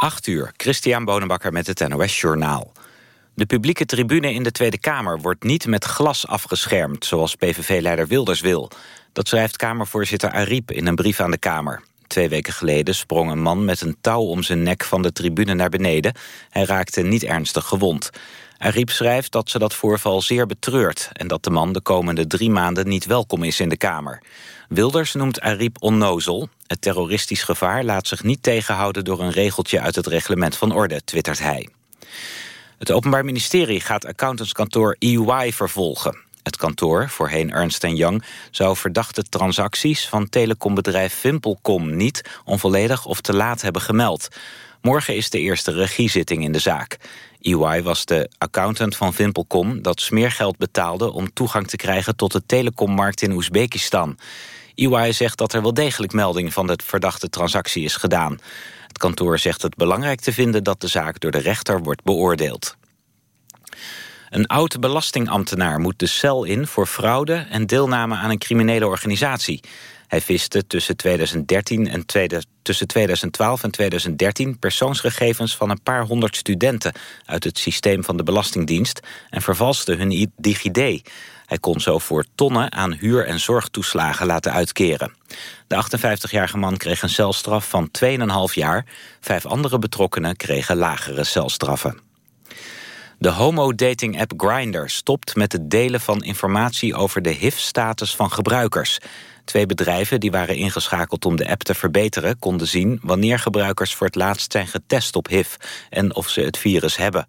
8 uur, Christian Bonenbakker met het NOS Journaal. De publieke tribune in de Tweede Kamer wordt niet met glas afgeschermd... zoals PVV-leider Wilders wil. Dat schrijft Kamervoorzitter Ariep in een brief aan de Kamer. Twee weken geleden sprong een man met een touw om zijn nek van de tribune naar beneden. Hij raakte niet ernstig gewond. Ariep schrijft dat ze dat voorval zeer betreurt... en dat de man de komende drie maanden niet welkom is in de Kamer. Wilders noemt Ariep onnozel. Het terroristisch gevaar laat zich niet tegenhouden... door een regeltje uit het reglement van orde, twittert hij. Het Openbaar Ministerie gaat accountantskantoor EY vervolgen. Het kantoor, voorheen Ernst Young, zou verdachte transacties van telecombedrijf Vimpelcom niet onvolledig of te laat hebben gemeld. Morgen is de eerste regiezitting in de zaak. EY was de accountant van Vimpelcom dat smeergeld betaalde om toegang te krijgen tot de telecommarkt in Oezbekistan. EY zegt dat er wel degelijk melding van de verdachte transactie is gedaan. Het kantoor zegt het belangrijk te vinden dat de zaak door de rechter wordt beoordeeld. Een oud belastingambtenaar moet de cel in voor fraude en deelname aan een criminele organisatie. Hij viste tussen, 2013 en tussen 2012 en 2013 persoonsgegevens van een paar honderd studenten uit het systeem van de Belastingdienst en vervalste hun DigiD. Hij kon zo voor tonnen aan huur- en zorgtoeslagen laten uitkeren. De 58-jarige man kreeg een celstraf van 2,5 jaar. Vijf andere betrokkenen kregen lagere celstraffen. De homo-dating-app Grindr stopt met het delen van informatie over de HIV-status van gebruikers. Twee bedrijven die waren ingeschakeld om de app te verbeteren... konden zien wanneer gebruikers voor het laatst zijn getest op HIV... en of ze het virus hebben.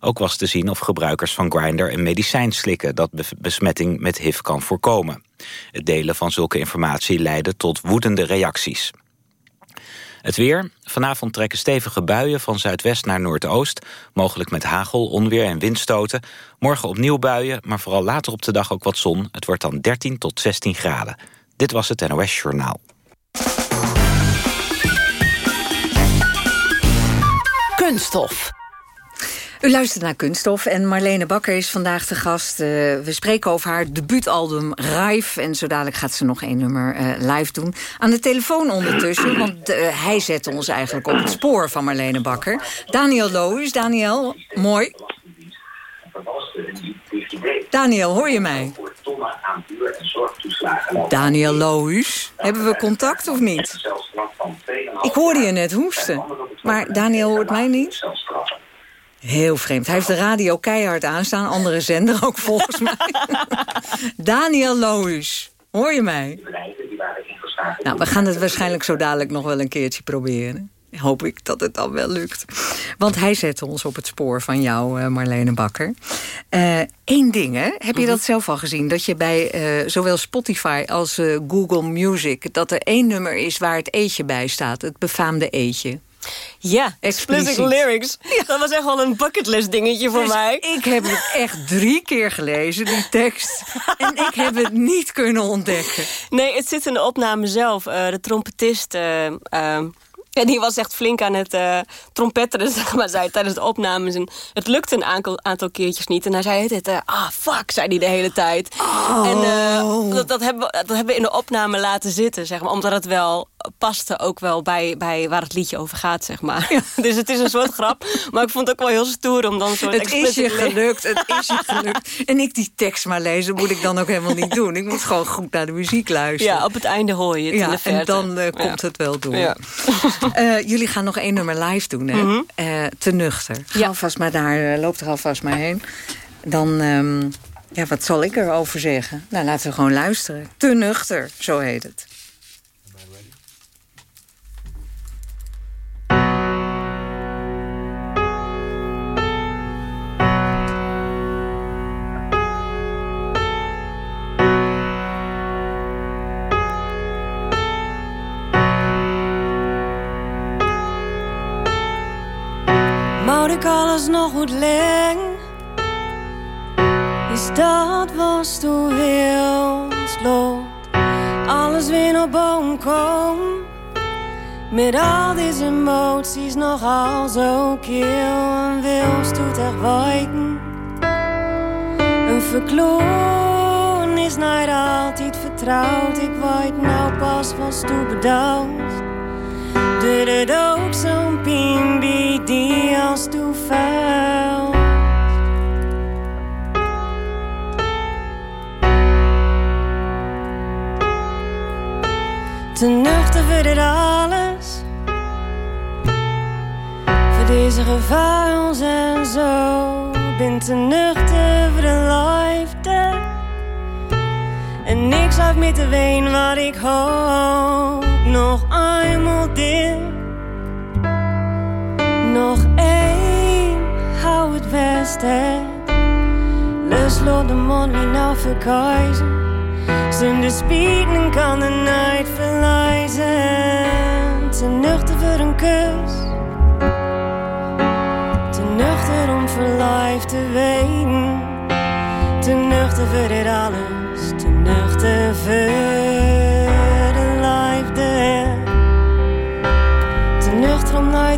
Ook was te zien of gebruikers van Grindr een medicijn slikken... dat besmetting met HIV kan voorkomen. Het delen van zulke informatie leidde tot woedende reacties. Het weer. Vanavond trekken stevige buien van zuidwest naar noordoost. Mogelijk met hagel, onweer en windstoten. Morgen opnieuw buien, maar vooral later op de dag ook wat zon. Het wordt dan 13 tot 16 graden. Dit was het NOS Journaal. Kunststof. U luistert naar Kunststof en Marlene Bakker is vandaag de gast. Uh, we spreken over haar debuutalbum Rive. En zo dadelijk gaat ze nog één nummer uh, live doen. Aan de telefoon ondertussen, want uh, hij zette ons eigenlijk op het spoor van Marlene Bakker. Daniel Loos. Daniel, mooi. Daniel, hoor je mij? Daniel Loos. Hebben we contact of niet? Ik hoorde je net hoesten. Maar Daniel hoort mij niet? Heel vreemd. Hij heeft de radio keihard aanstaan. Andere zender ook volgens mij. Daniel Loos. Hoor je mij? Nou, we gaan het waarschijnlijk zo dadelijk nog wel een keertje proberen hoop ik dat het dan wel lukt. Want hij zette ons op het spoor van jou, uh, Marlene Bakker. Eén uh, ding, hè? heb je mhm. dat zelf al gezien? Dat je bij uh, zowel Spotify als uh, Google Music... dat er één nummer is waar het eetje bij staat. Het befaamde eetje. Ja, explicit lyrics. Dat was echt wel een bucketlist dingetje voor dus mij. Ik heb het echt drie keer gelezen, die tekst. en ik heb het niet kunnen ontdekken. Nee, het zit in de opname zelf. Uh, de trompetist... Uh, en die was echt flink aan het uh, trompetteren, zeg maar, zei tijdens de opnames. En het lukte een aantal, aantal keertjes niet. En hij zei het, uh, ah, fuck, zei hij de hele tijd. Oh. En uh, dat, dat, hebben we, dat hebben we in de opname laten zitten, zeg maar. Omdat het wel paste ook wel bij, bij waar het liedje over gaat, zeg maar. Ja. dus het is een soort grap. Maar ik vond het ook wel heel stoer om dan soort Het is je gelukt, het is je gelukt. En ik die tekst maar lezen moet ik dan ook helemaal niet doen. Ik moet gewoon goed naar de muziek luisteren. Ja, op het einde hoor je het ja, in de verte. En dan uh, komt ja. het wel door. Uh, jullie gaan nog één nummer live doen, hè? Mm -hmm. uh, te nuchter. Ga ja. alvast maar daar, loop er alvast maar heen. Dan, um, ja, wat zal ik erover zeggen? Nou, laten we gewoon luisteren. Te nuchter, zo heet het. Alles nog goed leg. Is dat was toen heel slot. Alles weer naar boven kom. Met al deze emoties nogal zo kil. En wilst doet echt wijten. Een verkloon is niet altijd vertrouwd. Ik weet nou pas was toe bedoeld. De het ook zo'n pimbi die als toe vuilt. Te nuchter voor dit alles, voor deze gevaar en zo. Ben tenuchten voor de liefde en niks af meer te ween wat ik hoop. Nog eenmaal dit. Nog één, hou het beste. Lust de mond wie nou verkiezen. Zonder spieken kan de night verlijzen. Te nuchter voor een kus. Te nuchter om verliefd te weten. Te nuchter voor dit alles. Te nuchter voor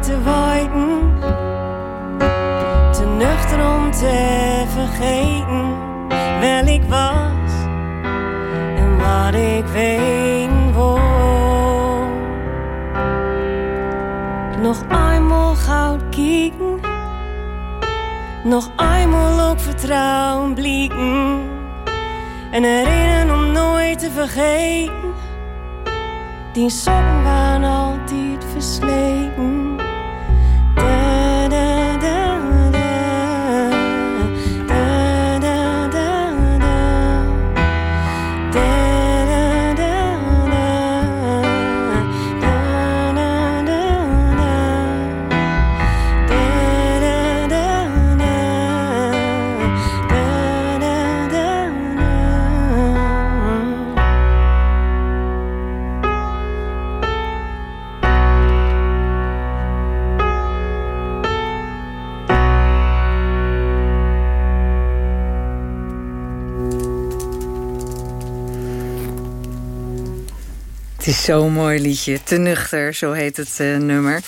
te weten. Te nuchter om te vergeten. Wel ik was wat ik weet wil. Nog eenmaal goud kijken, nog eenmaal ook vertrouwen blikken. En herinneren om nooit te vergeten, die sokken waren altijd versleten. Het is zo'n mooi liedje. Te nuchter, zo heet het uh, nummer.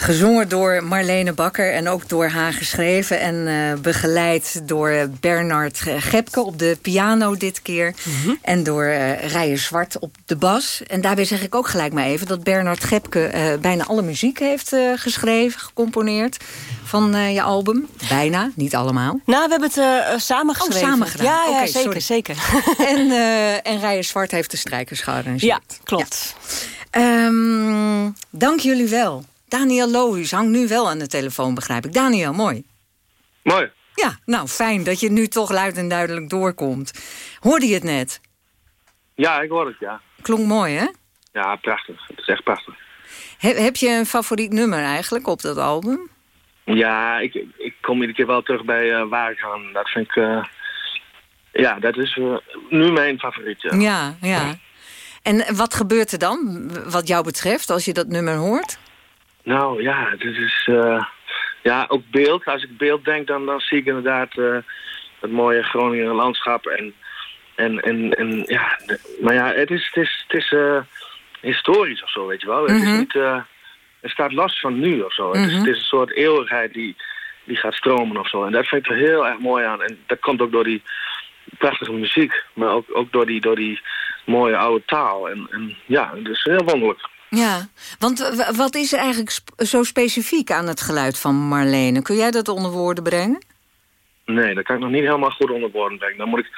Gezongen door Marlene Bakker en ook door haar geschreven... en uh, begeleid door Bernard Gepke op de piano dit keer... Mm -hmm. en door uh, Rijen Zwart op de bas. En daarbij zeg ik ook gelijk maar even... dat Bernard Gepke uh, bijna alle muziek heeft geschreven, gecomponeerd... van je album. Bijna, niet allemaal. Nou, we hebben het samen geschreven. Oh, samen gedaan. Ja, ja okay, zeker, sorry. zeker. en, en Rijen Zwart heeft de strijkers gearrangeerd. Ja, klopt. Ja. Um, dank jullie wel. Daniel Lohuus hangt nu wel aan de telefoon, begrijp ik. Daniel, mooi. Mooi. Ja, nou fijn dat je nu toch luid en duidelijk doorkomt. Hoorde je het net? Ja, ik hoor het, ja. Klonk mooi, hè? Ja, prachtig. Het is echt prachtig. He, heb je een favoriet nummer eigenlijk op dat album? Ja, ik, ik kom iedere keer wel terug bij uh, Waar gaan. Dat vind ik... Uh, ja, dat is uh, nu mijn favoriet, ja. Ja, ja. En wat gebeurt er dan, wat jou betreft, als je dat nummer hoort? Nou ja, dit is uh, ja ook beeld. Als ik beeld denk, dan, dan zie ik inderdaad uh, het mooie Groningen landschap en en en, en ja, maar ja, het is het is het is uh, historisch of zo, weet je wel. Mm -hmm. Het is niet, het staat los van nu of zo. Mm -hmm. het, is, het is een soort eeuwigheid die die gaat stromen of zo. En dat vind ik er heel erg mooi aan. En dat komt ook door die prachtige muziek, maar ook ook door die door die mooie oude taal. En, en ja, het is heel wonderlijk. Ja, want wat is er eigenlijk sp zo specifiek aan het geluid van Marlene? Kun jij dat onder woorden brengen? Nee, dat kan ik nog niet helemaal goed onder woorden brengen. Dan moet ik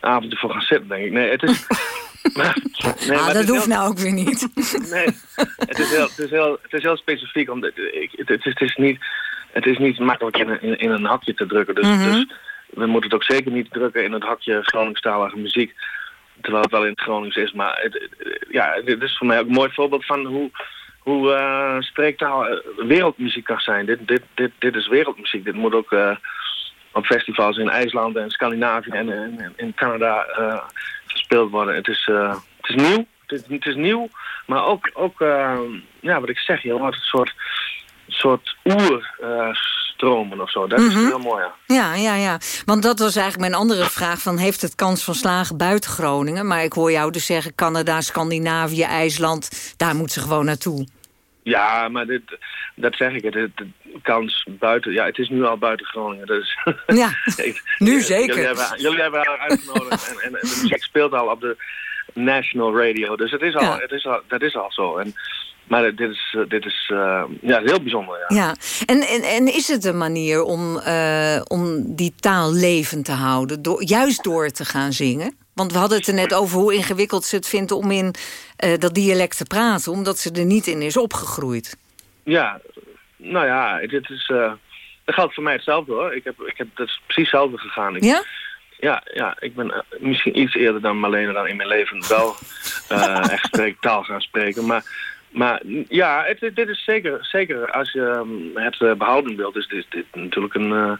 avond ervoor gaan zitten, denk ik. Nee, het is... maar, nee, ah, dat hoeft heel... nou ook weer niet. nee, het is heel, het is heel, het is heel specifiek. Omdat, ik, het, het, is, het, is niet, het is niet makkelijk in, in, in een hakje te drukken. Dus, mm -hmm. dus we moeten het ook zeker niet drukken in het hakje Groningstalige muziek terwijl het wel in het Gronings is. Maar ja, dit is voor mij ook een mooi voorbeeld van hoe, hoe uh, spreektaal wereldmuziek kan zijn. Dit, dit, dit, dit is wereldmuziek. Dit moet ook uh, op festivals in IJsland en Scandinavië en, in Canada gespeeld worden. Het is, het is nieuw. Het is nieuw, maar ook, ook ja, wat ik zeg, je hoort een soort, soort oer stromen of zo. Dat mm -hmm. is heel mooi, ja. Ja, ja, ja. Want dat was eigenlijk mijn andere vraag. Van, heeft het kans van slagen buiten Groningen? Maar ik hoor jou dus zeggen Canada, Scandinavië, IJsland. Daar moet ze gewoon naartoe. Ja, maar dit, dat zeg ik. De, de kans buiten... Ja, het is nu al buiten Groningen. Dus, ja, nu zeker. Jullie hebben, jullie hebben haar uitgenodigd. en, en, en, de muziek speelt al op de national radio. Dus het is al, ja. het is al, dat is al zo. En maar dit is, dit is uh, ja, heel bijzonder. Ja. Ja. En, en, en is het een manier om, uh, om die taal levend te houden? Door, juist door te gaan zingen? Want we hadden het er net over hoe ingewikkeld ze het vindt om in uh, dat dialect te praten. Omdat ze er niet in is opgegroeid. Ja, nou ja, dit is... Dat geldt voor mij hetzelfde hoor. Ik heb, ik heb, dat is precies hetzelfde gegaan. Ik, ja? Ja, ja, ik ben misschien iets eerder dan Marlene dan in mijn leven wel echt spreek, taal gaan spreken. Maar maar ja, het, dit is zeker, zeker als je um, het uh, behouden wilt, is dit, dit natuurlijk een, uh,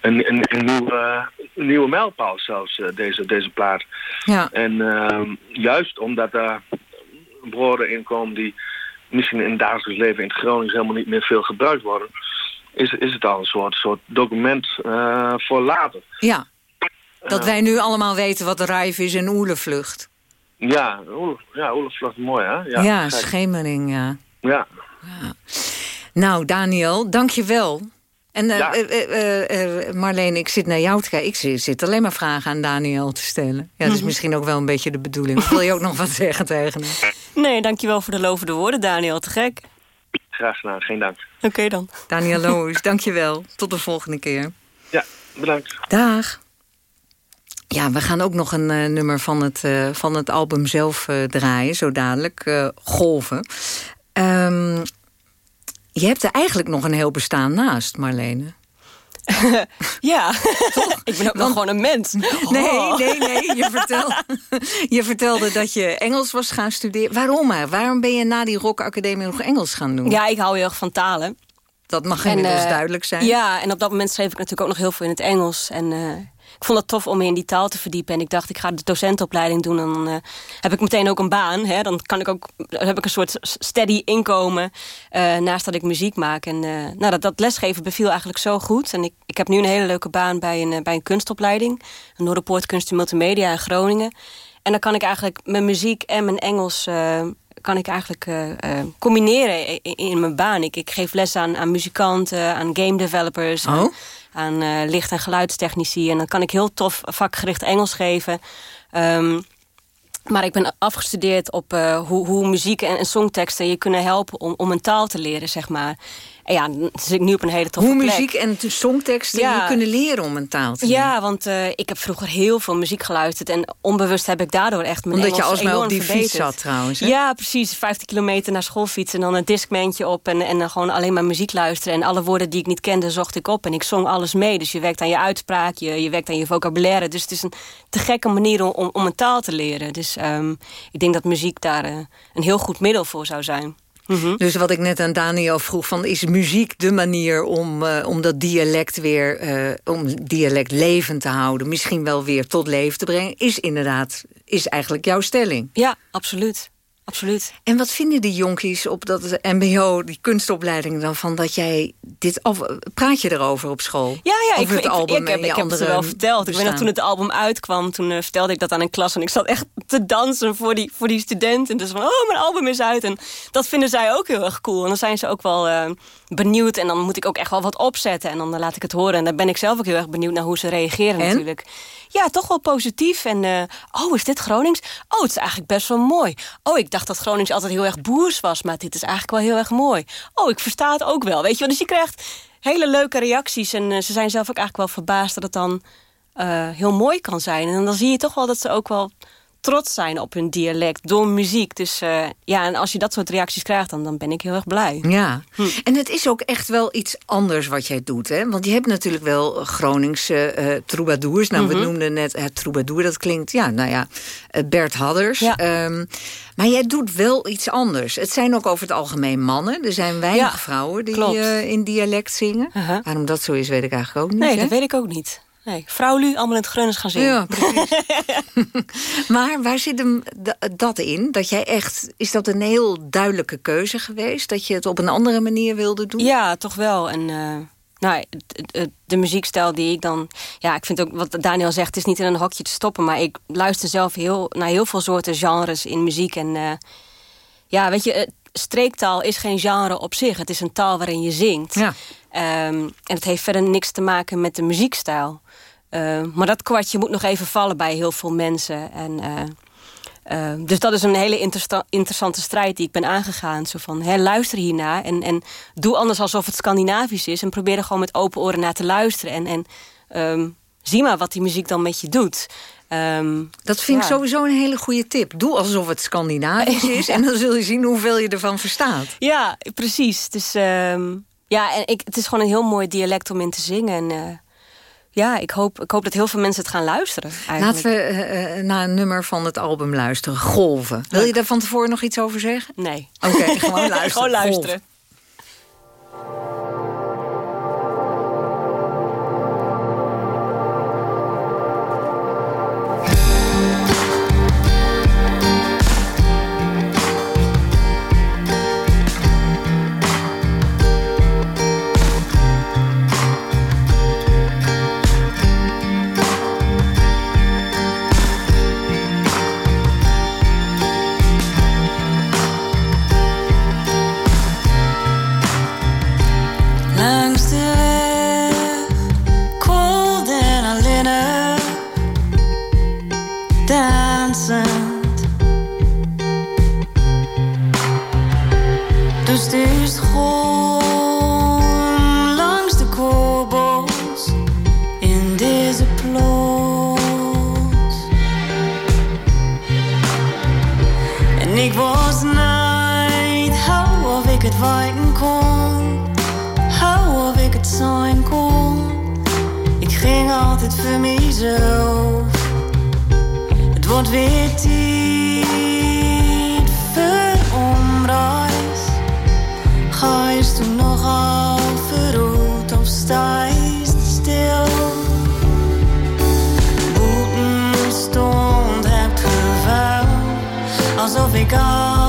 een, een, een, nieuwe, een nieuwe mijlpaal zelfs, uh, deze, deze plaat. Ja. En ehm, juist omdat er woorden in komen die misschien in het dagelijks leven in het Gronings helemaal niet meer veel gebruikt worden, is, is het al een soort, soort document voor later. Ja, dat wij nu allemaal weten wat de rijf is en oerlevlucht. Ja, Oel, ja mooi, hè? Ja, ja schemering, ja. ja. ja. Nou, Daniel, dank je wel. En uh, ja. uh, uh, Marleen, ik zit naar jou te kijken. Ik zit alleen maar vragen aan Daniel te stellen. Ja, dat is mhm. misschien ook wel een beetje de bedoeling. wil je ook nog wat zeggen tegen hem? Nee, dankjewel voor de lovende woorden, Daniel. Te gek. Graag gedaan, geen dank. Oké dan. Daniel Loos, dank je wel. Tot de volgende keer. Ja, bedankt. Dag. Ja, we gaan ook nog een uh, nummer van het, uh, van het album zelf uh, draaien, zo dadelijk. Golven. Um, je hebt er eigenlijk nog een heel bestaan naast, Marlene. ja, Toch? ik ben ook nog gewoon een mens. Nee, oh. nee, nee. Je, vertel, je vertelde dat je Engels was gaan studeren. Waarom? Hè? Waarom ben je na die Rock Academie nog Engels gaan doen? Ja, ik hou heel erg van talen. Dat mag inmiddels uh, duidelijk zijn. Ja, en op dat moment schreef ik natuurlijk ook nog heel veel in het Engels. En ik vond het tof om me in die taal te verdiepen. En ik dacht, ik ga de docentopleiding doen. En dan uh, heb ik meteen ook een baan. Hè? Dan kan ik ook, heb ik een soort steady inkomen. Uh, naast dat ik muziek maak. En uh, nou, dat, dat lesgeven beviel eigenlijk zo goed. En ik, ik heb nu een hele leuke baan bij een, bij een kunstopleiding. Een Noorderpoort Kunst en Multimedia in Groningen. En dan kan ik eigenlijk mijn muziek en mijn Engels kan ik eigenlijk uh, uh, combineren in, in, mijn baan. Ik, ik geef les aan, aan muzikanten, aan game developers, oh aan uh, licht- en geluidstechnici. En dan kan ik heel tof vakgericht Engels geven. Um, maar ik ben afgestudeerd op uh, hoe, hoe, muziek en, en, songteksten je kunnen helpen om, om een taal te leren, zeg maar. En ja, dan zit ik nu op een hele toffe Hoe muziek en songteksten je kunnen leren om een taal te leren. Ja, want uh, ik heb vroeger heel veel muziek geluisterd. En onbewust heb ik daardoor echt mijn Omdat Engels je alsmaar op die fiets zat trouwens. Hè? Ja, precies. 15 kilometer naar school fietsen en dan een discmantje op. En, en dan gewoon alleen maar muziek luisteren. En alle woorden die ik niet kende zocht ik op. En ik zong alles mee. Dus je werkt aan je uitspraak, je, je werkt aan je vocabulaire. Dus het is een te gekke manier om, om een taal te leren. Dus um, ik denk dat muziek daar uh, een heel goed middel voor zou zijn. Mhm. Dus wat ik net aan Daniel vroeg, van, is muziek de manier om, uh, om dat dialect weer, uh, om dialect levend te houden, misschien wel weer tot leven te brengen, is inderdaad, is eigenlijk jouw stelling. Ja, absoluut absoluut. En wat vinden die jonkies op dat mbo, die kunstopleiding dan van dat jij dit af, praat je erover op school? Ja, ja, ik, het album ik, heb, ik heb het wel verteld. Ik weet dat toen het album uitkwam, toen uh, vertelde ik dat aan een klas en ik zat echt te dansen voor die, voor die studenten. Dus van, oh, mijn album is uit. En dat vinden zij ook heel erg cool. En dan zijn ze ook wel uh, benieuwd en dan moet ik ook echt wel wat opzetten en dan laat ik het horen. En dan ben ik zelf ook heel erg benieuwd naar hoe ze reageren en? natuurlijk ja, toch wel positief. En oh, is dit Gronings? Oh, het is eigenlijk best wel mooi. Oh, ik dacht dat Gronings altijd heel erg boers was, maar dit is eigenlijk wel heel erg mooi. Oh, ik versta het ook wel, weet je wel. Dus je krijgt hele leuke reacties en uh, ze zijn zelf ook eigenlijk wel verbaasd dat het dan uh, heel mooi kan zijn. En dan zie je toch wel dat ze ook wel trots zijn op hun dialect door muziek. Dus uh, ja, en als je dat soort reacties krijgt, dan, dan ben ik heel erg blij. Ja, hm. en het is ook echt wel iets anders wat jij doet. Hè? Want je hebt natuurlijk wel Groningse uh, troubadours. Nou, we mhm. noemden net uh, troubadour, dat klinkt, ja, nou ja, Bert Hadders. Ja. Um, maar jij doet wel iets anders. Het zijn ook over het algemeen mannen. Er zijn weinig ja, vrouwen die in dialect zingen. -huh. Waarom dat zo is, weet ik eigenlijk ook niet. Nee, dat weet ik ook niet. Nee, Lu allemaal in het Grunners gaan zingen. Ja, precies. maar waar zit hem dat in? Dat jij echt, is dat een heel duidelijke keuze geweest? Dat je het op een andere manier wilde doen? Ja, toch wel. En uh, nou, de muziekstijl die ik dan... Ja, ik vind ook wat Daniel zegt, het is niet in een hokje te stoppen. Maar ik luister zelf heel, naar heel veel soorten genres in muziek. En uh, ja, weet je, streektaal is geen genre op zich. Het is een taal waarin je zingt. Ja. Um, en het heeft verder niks te maken met de muziekstijl. Uh, maar dat kwartje moet nog even vallen bij heel veel mensen. En, uh, uh, dus dat is een hele interessante strijd die ik ben aangegaan. Zo van, hè, luister hiernaar en, en doe anders alsof het Scandinavisch is. En probeer er gewoon met open oren naar te luisteren. En, en um, zie maar wat die muziek dan met je doet. Um, dat vind ik sowieso een hele goede tip. Doe alsof het Scandinavisch is... en dan zul je zien hoeveel je ervan verstaat. Ja, precies. Dus... Um, Ja, en ik, het is gewoon een heel mooi dialect om in te zingen. En, uh, ja, ik hoop, ik hoop dat heel veel mensen het gaan luisteren. Eigenlijk. Laten we uh, naar een nummer van het album luisteren. Golven. Wil je daar van tevoren nog iets over zeggen? Nee. Oké, okay, gewoon luisteren. gewoon luisteren. Wolken kon. Hou of ik het zijn kon. Ik ging altijd voor mezelf. Het wordt weer tijd voor omreis. Ga je toen nog al verroet of sta je stil? Boeten stond hebt gevuil, alsof ik ga.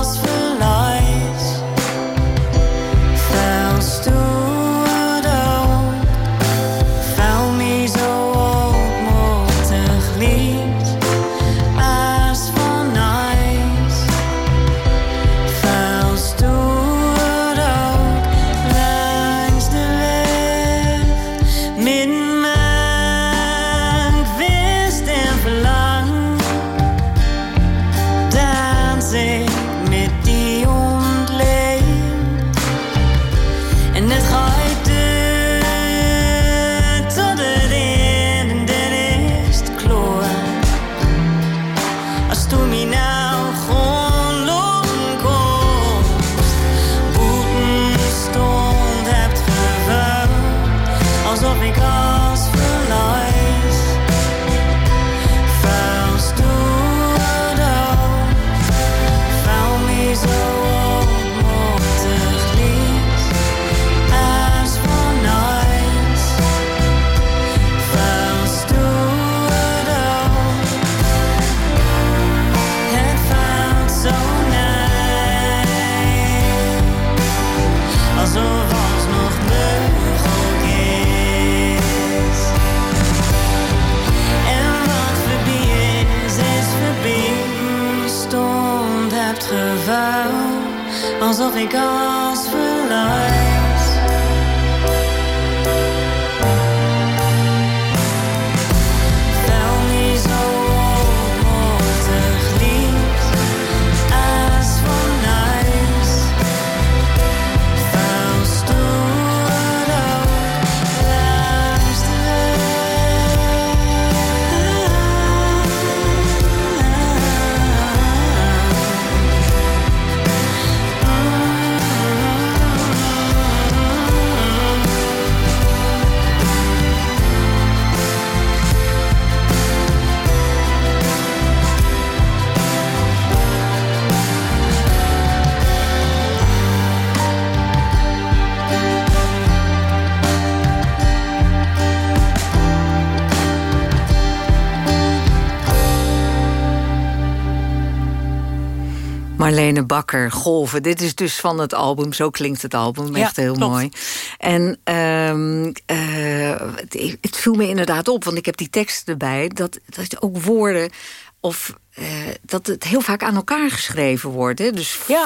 Marlene Bakker, Golven. Dit is dus van het album, zo klinkt het album, echt heel mooi. En um, uh, het, het, viel me inderdaad op, want ik heb die tekst erbij... dat, dat ook woorden of uh, dat het heel vaak aan elkaar geschreven wordt. Hè? Dus ja.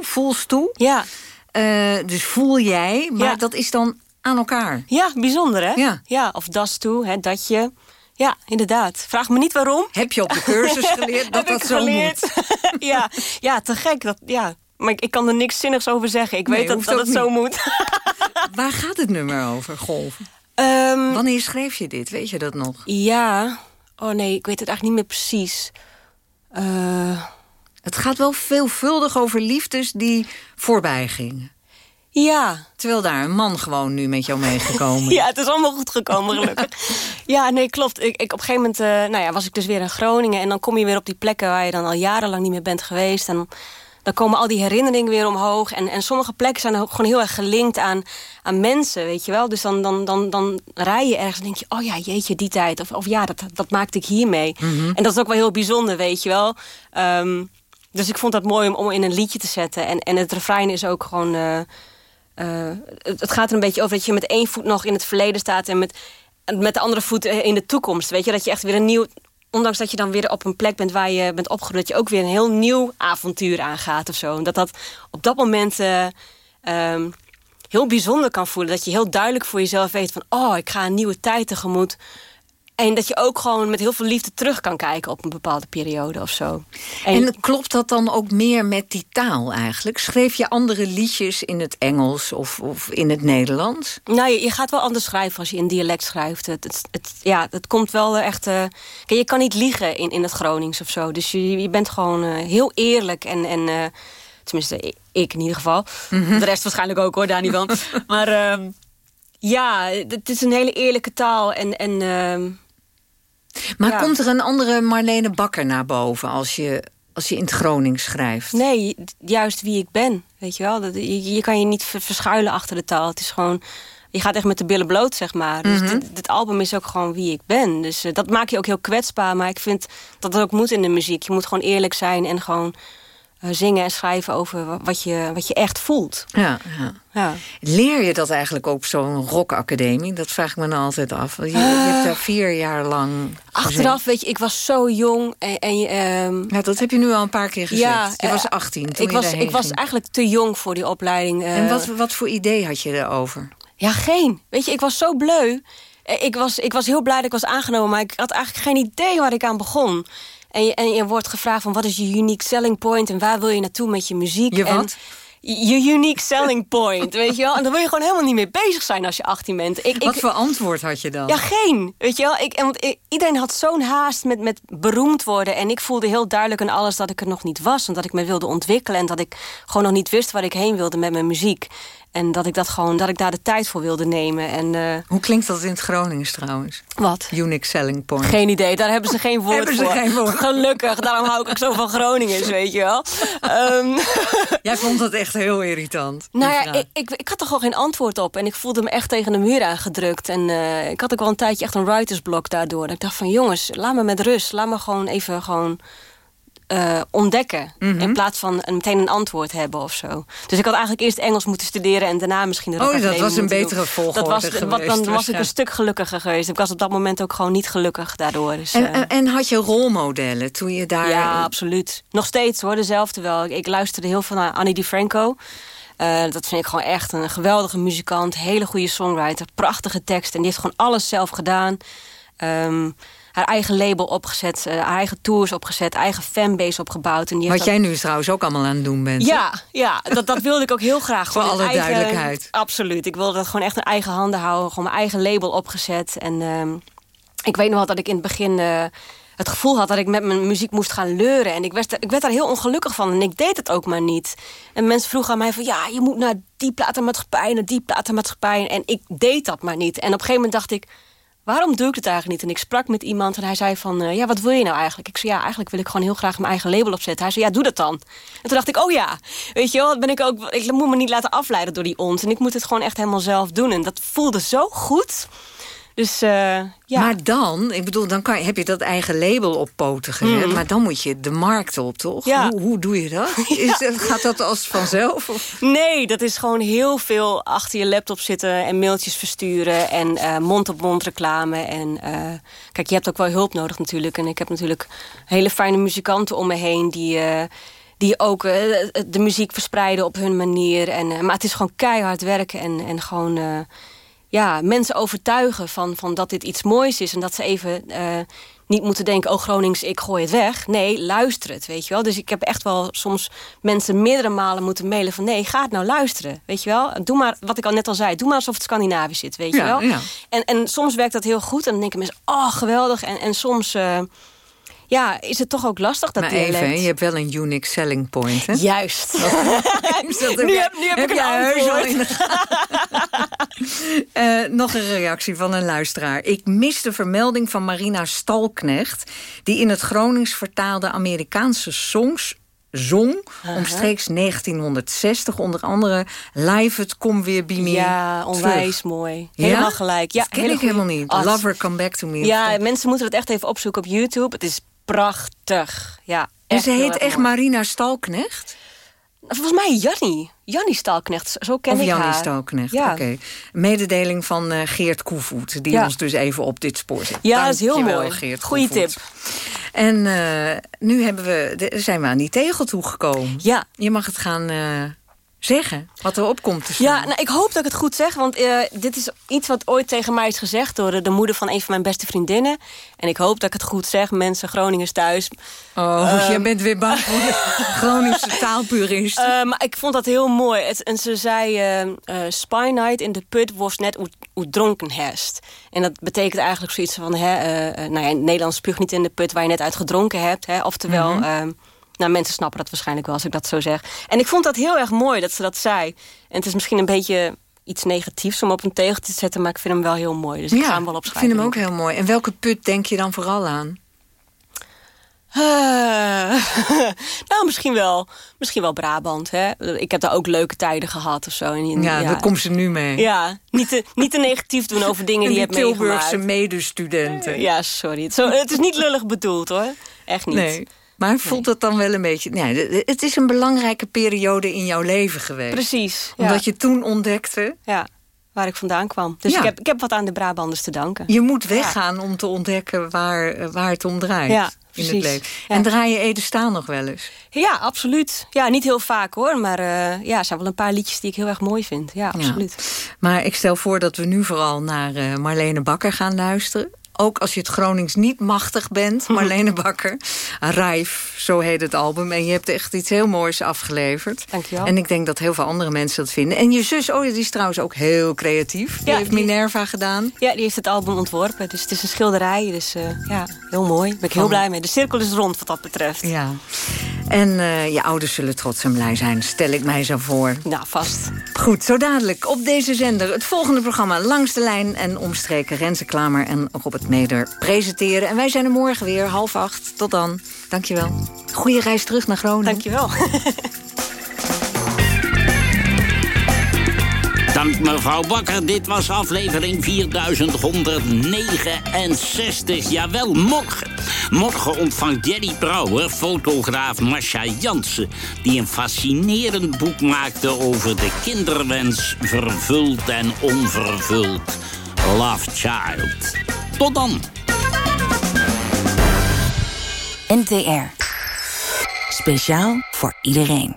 voels toe. Ja. Uh, dus voel jij, maar dat is dan aan elkaar. Ja, bijzonder hè? Ja. ja of das toe, hè, dat je... Ja, inderdaad. Vraag me niet waarom. Heb je op de cursus geleerd dat dat zo geleerd. moet? ja, ja, te gek. Dat, ja. Maar ik, ik kan er niks zinnigs over zeggen. Ik weet dat, dat het zo moet. Waar gaat het nummer over, Golven? Um, Wanneer schreef je dit? Weet je dat nog? Ja. Oh nee, ik weet het eigenlijk niet meer precies. Uh... Het gaat wel veelvuldig over liefdes die voorbij gingen. Ja. Terwijl daar een man gewoon nu met jou meegekomen Ja, het is allemaal goed gekomen, gelukkig. ja, nee, klopt. Ik, ik, op een gegeven moment uh, nou ja, was ik dus weer in Groningen... en dan kom je weer op die plekken waar je dan al jarenlang niet meer bent geweest... en dan komen al die herinneringen weer omhoog. En, en sommige plekken zijn ook gewoon heel erg gelinkt aan, aan mensen, weet je wel. Dus dan, dan, dan, dan rij je ergens en denk je... oh ja, jeetje, die tijd. Of, of ja, dat, dat maakte ik hiermee. Mm En dat is ook wel heel bijzonder, weet je wel. Um, dus ik vond dat mooi om, om in een liedje te zetten. En, en het refrein is ook gewoon... Uh, uh, het, gaat er een beetje over dat je met één voet nog in het verleden staat... en met, met de andere voet in de toekomst. Weet je, dat je echt weer een nieuw ondanks dat je dan weer op een plek bent waar je bent opgegroeid... dat je ook weer een heel nieuw avontuur aangaat of zo. Dat dat op dat moment uh, um, heel bijzonder kan voelen. Dat je heel duidelijk voor jezelf weet van... oh, ik ga een nieuwe tijd tegemoet. En dat je ook gewoon met heel veel liefde terug kan kijken op een bepaalde periode of zo. En, klopt dat dan ook meer met die taal eigenlijk? Schreef je andere liedjes in het Engels of, of in het Nederlands? Nou, je, je, gaat wel anders schrijven als je in dialect schrijft. Het, het, het ja, het komt wel echt... Uh, je kan niet liegen in, in het Gronings of zo. Dus je, je bent gewoon uh, heel eerlijk en... en uh, tenminste, ik in ieder geval. Mm -hmm. De rest waarschijnlijk ook hoor, niet van. maar... Uh, ja, het is een hele eerlijke taal. En, en uh, maar komt er een andere Marlene Bakker naar boven als je, als je in het Gronings schrijft? Nee, juist wie ik ben. Weet je wel? Je, je kan je niet verschuilen achter de taal. Het is gewoon je gaat echt met de billen bloot, zeg maar. Dus mhm. dit, dit, album is ook gewoon wie ik ben. Dus uh, dat maakt je ook heel kwetsbaar. Maar ik vind dat dat ook moet in de muziek. Je moet gewoon eerlijk zijn en gewoon eh, zingen en schrijven over wat je, wat je echt voelt. Ja, ja. ja. Leer je dat eigenlijk op zo'n rockacademie? Dat vraag ik me nou altijd af. Je, je hebt daar vier jaar lang Achteraf, weet je, ik was zo jong. En, en, um... ja, dat heb je nu al een paar keer gezegd. Ja, je was 18 toen ik was, Ik was eigenlijk te jong voor die opleiding. Uh... En wat, wat voor idee had je erover? Ja, geen. Weet je, ik was zo bleu. Ik was, ik was heel blij dat ik was aangenomen, maar ik had eigenlijk geen idee waar ik aan begon. En je, en je wordt gevraagd van wat is je unique selling point... en waar wil je naartoe met je muziek. Je wat? je unique selling point, weet je wel? En dan wil je gewoon helemaal niet mee bezig zijn als je 18 bent. Ik, Wat voor antwoord had je dan? Ja, geen. Weet je wel? Ik, want iedereen had zo'n haast met, met beroemd worden. En ik voelde heel duidelijk aan alles dat ik er nog niet was. En dat ik me wilde ontwikkelen. En dat ik gewoon nog niet wist waar ik heen wilde met mijn muziek. En dat ik, dat gewoon, dat ik daar de tijd voor wilde nemen. En, uh... Hoe klinkt dat in het Gronings trouwens? Wat? Unique selling point. Geen idee, daar hebben ze geen woord hebben voor. Ze geen woord. Gelukkig, daarom hou ik ook zo van Groningers, weet je wel. um... Jij vond dat echt heel irritant. Nou ja, ik, ik, ik, had er gewoon geen antwoord op. En ik voelde me echt tegen de muur aangedrukt. En uh, ik had ook wel een tijdje echt een writersblok daardoor. ik dacht van jongens, laat me met rust. Laat me gewoon even gewoon uh, ontdekken. Mm In plaats van een, meteen een antwoord hebben of zo. Dus ik had eigenlijk eerst Engels moeten studeren en daarna misschien de Oh, dat was een betere volgorde dat was, geweest, Dan was ik een stuk gelukkiger geweest. Ik was op dat moment ook gewoon niet gelukkig daardoor. Dus, en, uh, en, had je rolmodellen toen je daar... Ja, absoluut. Nog steeds hoor, dezelfde wel. Ik, ik luisterde heel veel naar Annie DiFranco. Uh, dat vind ik gewoon echt een geweldige muzikant. Hele goede songwriter. Prachtige tekst. En die heeft gewoon alles zelf gedaan. Um, haar eigen label opgezet, uh, haar eigen tours opgezet, eigen fanbase opgebouwd. En die Wat jij nu trouwens ook allemaal aan het doen bent. Ja, ja dat, dat wilde ik ook heel graag. Voor alle eigen... duidelijkheid. Absoluut. Ik wilde dat gewoon echt in eigen handen houden. Gewoon mijn eigen label opgezet. En uh, ik weet nog wel dat ik in het begin... Uh, het gevoel had dat ik met mijn muziek moest gaan leuren. En ik werd, ik werd daar heel ongelukkig van. En ik deed het ook maar niet. En mensen vroegen aan mij van... ja, je moet naar die platenmaatschappij, naar die platenmaatschappij. En ik deed dat maar niet. En op een gegeven moment dacht ik waarom doe ik het eigenlijk niet? En ik sprak met iemand en hij zei van, uh, ja, wat wil je nou eigenlijk? Ik zei, ja, eigenlijk wil ik gewoon heel graag mijn eigen label opzetten. Hij zei, ja, doe dat dan. En toen dacht ik, oh ja, weet je wel, ben ik, ook, ik moet me niet laten afleiden door die ons. En ik moet het gewoon echt helemaal zelf doen. En dat voelde zo goed. Dus, uh, ja. Maar dan, ik bedoel, dan kan, heb je dat eigen label op poten gezet. Mm. Maar dan moet je de markt op, toch? Ja. Hoe, hoe doe je dat? Is, gaat dat als vanzelf? Of? Nee, dat is gewoon heel veel achter je laptop zitten... en mailtjes versturen en uh, mond-op-mond reclame. En, uh, kijk, je hebt ook wel hulp nodig natuurlijk. En ik heb natuurlijk hele fijne muzikanten om me heen... die die ook de muziek verspreiden op hun manier. En, maar het is gewoon keihard werken en, en gewoon ja, mensen overtuigen van, van dat dit iets moois is. En dat ze even uh, niet moeten denken, oh Gronings, ik gooi het weg. Nee, luister het, weet je wel. Dus ik heb echt wel soms mensen meerdere malen moeten mailen van... nee, ga het nou luisteren, weet je wel. Doe maar, wat ik al net al zei, doe maar alsof het Scandinavisch zit, weet je wel. Ja. En, en soms werkt dat heel goed en dan denken mensen, oh geweldig. En, en soms... Uh, ja, is het toch ook lastig, dat maar dialect. even, je hebt wel een unique selling point, hè? Juist. Dat Nu heb- nu heb ik een heus in de gaten. Eh, nog een reactie van een luisteraar. Ik mis de vermelding van Marina Stalknecht... die in het Gronings vertaalde Amerikaanse songs zong... omstreeks 1960, onder andere... Live het Kom Weer Bij Me Ja, onwijs terug. mooi. Ja? Helemaal gelijk. Ja, dat ken ik helemaal niet. Lover, Come Back To Me. Ja, mensen moeten het echt even opzoeken op YouTube. Het is prachtig. Ja, en ze heet echt mooi. Marina Stalknecht? Volgens mij Jannie. Jannie Stalknecht, zo ken Of ik Jannie haar. Stalknecht, Ja. oké. Mededeling van eh, Geert Koevoet, die Ja. ons dus even op dit spoor zet. Ja, dat is heel mooi. Geert Goeie Koevoet. tip. En eh, nu hebben we, zijn we aan die tegel toegekomen. Ja. Je mag het gaan eh, zeggen, wat er op komt te staan. Ja, nou, ik hoop dat ik het goed zeg, want eh, dit is iets wat ooit tegen mij is gezegd door de, de moeder van een van mijn beste vriendinnen. En ik hoop dat ik het goed zeg, mensen Groningers thuis. Oh, Ehm. jij bent weer bang voor de Groningse taalpurist. Eh, maar ik vond dat heel mooi. Het, en ze zei, eh, Spy Night in de put was net hoe- dronken herst. En dat betekent eigenlijk zoiets van... Hè, eh, nou ja, Nederlands spuug niet in de put waar je net uit gedronken hebt. Hè, oftewel, Mhm. Nou, mensen snappen dat waarschijnlijk wel als ik dat zo zeg. En ik vond dat heel erg mooi dat ze dat zei. En het is misschien een beetje iets negatiefs om op een tegel te zetten... maar ik vind hem wel heel mooi, dus ik ga hem wel ik opschrijven. vind hem ook heel mooi. En welke put denk je dan vooral aan? Eh, nou, misschien wel, misschien wel Brabant. Hè? Ik heb daar ook leuke tijden gehad of zo. En, Ja, daar komt ze nu mee. Ja, niet te, niet te negatief doen over dingen en die je hebt Tilburgse meegemaakt. medestudenten. Ja, sorry. Zo, het is niet lullig bedoeld, hoor. Echt niet. Nee. Maar voelt dat dan wel een beetje... Nee, het is een belangrijke periode in jouw leven geweest. Precies. Ja. Omdat je toen ontdekte... ja, waar ik vandaan kwam. Dus Ja. ik, heb, ik heb wat aan de Brabanders te danken. Je moet weggaan om te ontdekken waar, eh, waar het om draait Ja, in het leven. Ja. En draai je Ede Staal nog wel eens? Ja, absoluut. Ja, niet heel vaak hoor. Maar eh, ja, er zijn wel een paar liedjes die ik heel erg mooi vind. Ja, absoluut. Maar ik stel voor dat we nu vooral naar eh, Marlene Bakker gaan luisteren. Ook als je het Gronings niet machtig bent, Marlene Bakker. Rijf, zo heet het album. En je hebt echt iets heel moois afgeleverd. Dankjewel. En ik denk dat heel veel andere mensen dat vinden. En je zus, oh, die is trouwens ook heel creatief. Die Ja, heeft die- Minerva gedaan. Ja, die heeft het album ontworpen. Dus het is een schilderij. Dus eh, ja, heel mooi. Daar ben ik heel blij mee. De cirkel is rond wat dat betreft. Ja. En eh, je ouders zullen trots en blij zijn, stel ik mij zo voor. Nou, vast. Goed, zo dadelijk op deze zender het volgende programma Langs de Lijn en omstreken Renze Klamer en Robert Meder presenteren. En wij zijn er morgen weer, half acht. Tot dan. Dankjewel. Goeie reis terug naar Groningen. Dankjewel. Dank mevrouw Bakker. Dit was aflevering 4169. Jawel, morgen. Morgen ontvangt Jerry Brouwer fotograaf Masha Jansen... die een fascinerend boek maakte over de kinderwens... vervuld en onvervuld. Love Child. Tot dan. NTR. Speciaal voor iedereen.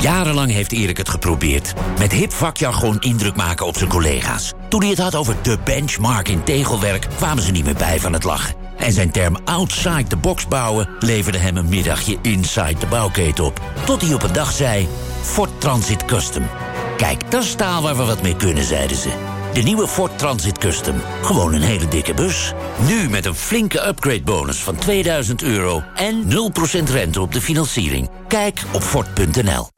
Jarenlang heeft Erik het geprobeerd. Met hip vakjargon indruk maken op zijn collega's. Toen hij het had over de benchmark in tegelwerk... kwamen ze niet meer bij van het lachen. En zijn term outside the box bouwen... leverde hem een middagje inside de bouwketen op. Tot hij op een dag zei... Ford Transit Custom. Kijk, dat is taal waar we wat mee kunnen, zeiden ze. De nieuwe Ford Transit Custom. Gewoon een hele dikke bus. Nu met een flinke upgrade bonus van 2000 euro... en 0% rente op de financiering. Kijk op Ford.nl.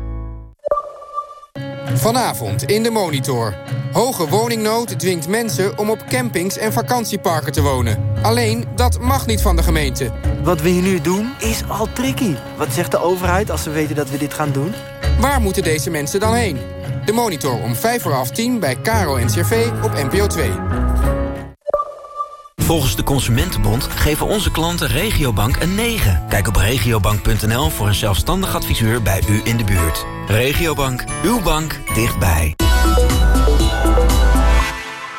Vanavond in de Monitor. Hoge woningnood dwingt mensen om op campings en vakantieparken te wonen. Alleen, dat mag niet van de gemeente. Wat we hier nu doen is al tricky. Wat zegt de overheid als ze weten dat we dit gaan doen? Waar moeten deze mensen dan heen? De Monitor om 5 voor half 10 bij Caro NCRV op NPO 2. Volgens de Consumentenbond geven onze klanten Regiobank een 9. Kijk op regiobank.nl voor een zelfstandig adviseur bij u in de buurt. Regiobank, uw bank dichtbij.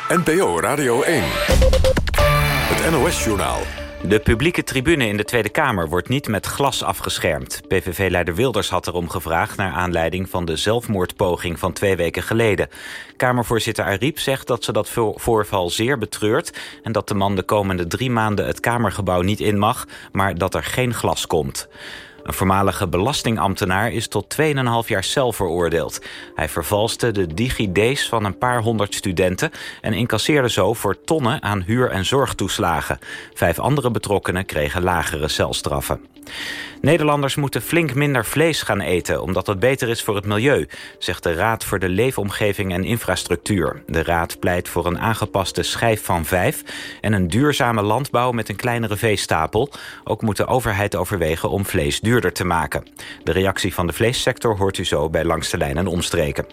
NPO Radio 1. Het NOS-journaal. De publieke tribune in de Tweede Kamer wordt niet met glas afgeschermd. PVV-leider Wilders had erom gevraagd... naar aanleiding van de zelfmoordpoging van twee weken geleden. Kamervoorzitter Ariep zegt dat ze dat voorval zeer betreurt... en dat de man de komende drie maanden het Kamergebouw niet in mag... maar dat er geen glas komt. Een voormalige belastingambtenaar is tot 2,5 jaar cel veroordeeld. Hij vervalste de DigiD's van een paar honderd studenten... en incasseerde zo voor tonnen aan huur- en zorgtoeslagen. Vijf andere betrokkenen kregen lagere celstraffen. Nederlanders moeten flink minder vlees gaan eten... omdat dat beter is voor het milieu, zegt de Raad voor de Leefomgeving en Infrastructuur. De Raad pleit voor een aangepaste schijf van vijf... en een duurzame landbouw met een kleinere veestapel. Ook moet de overheid overwegen om vlees te maken. De reactie van de vleessector hoort u zo bij Langste Lijn en Omstreken.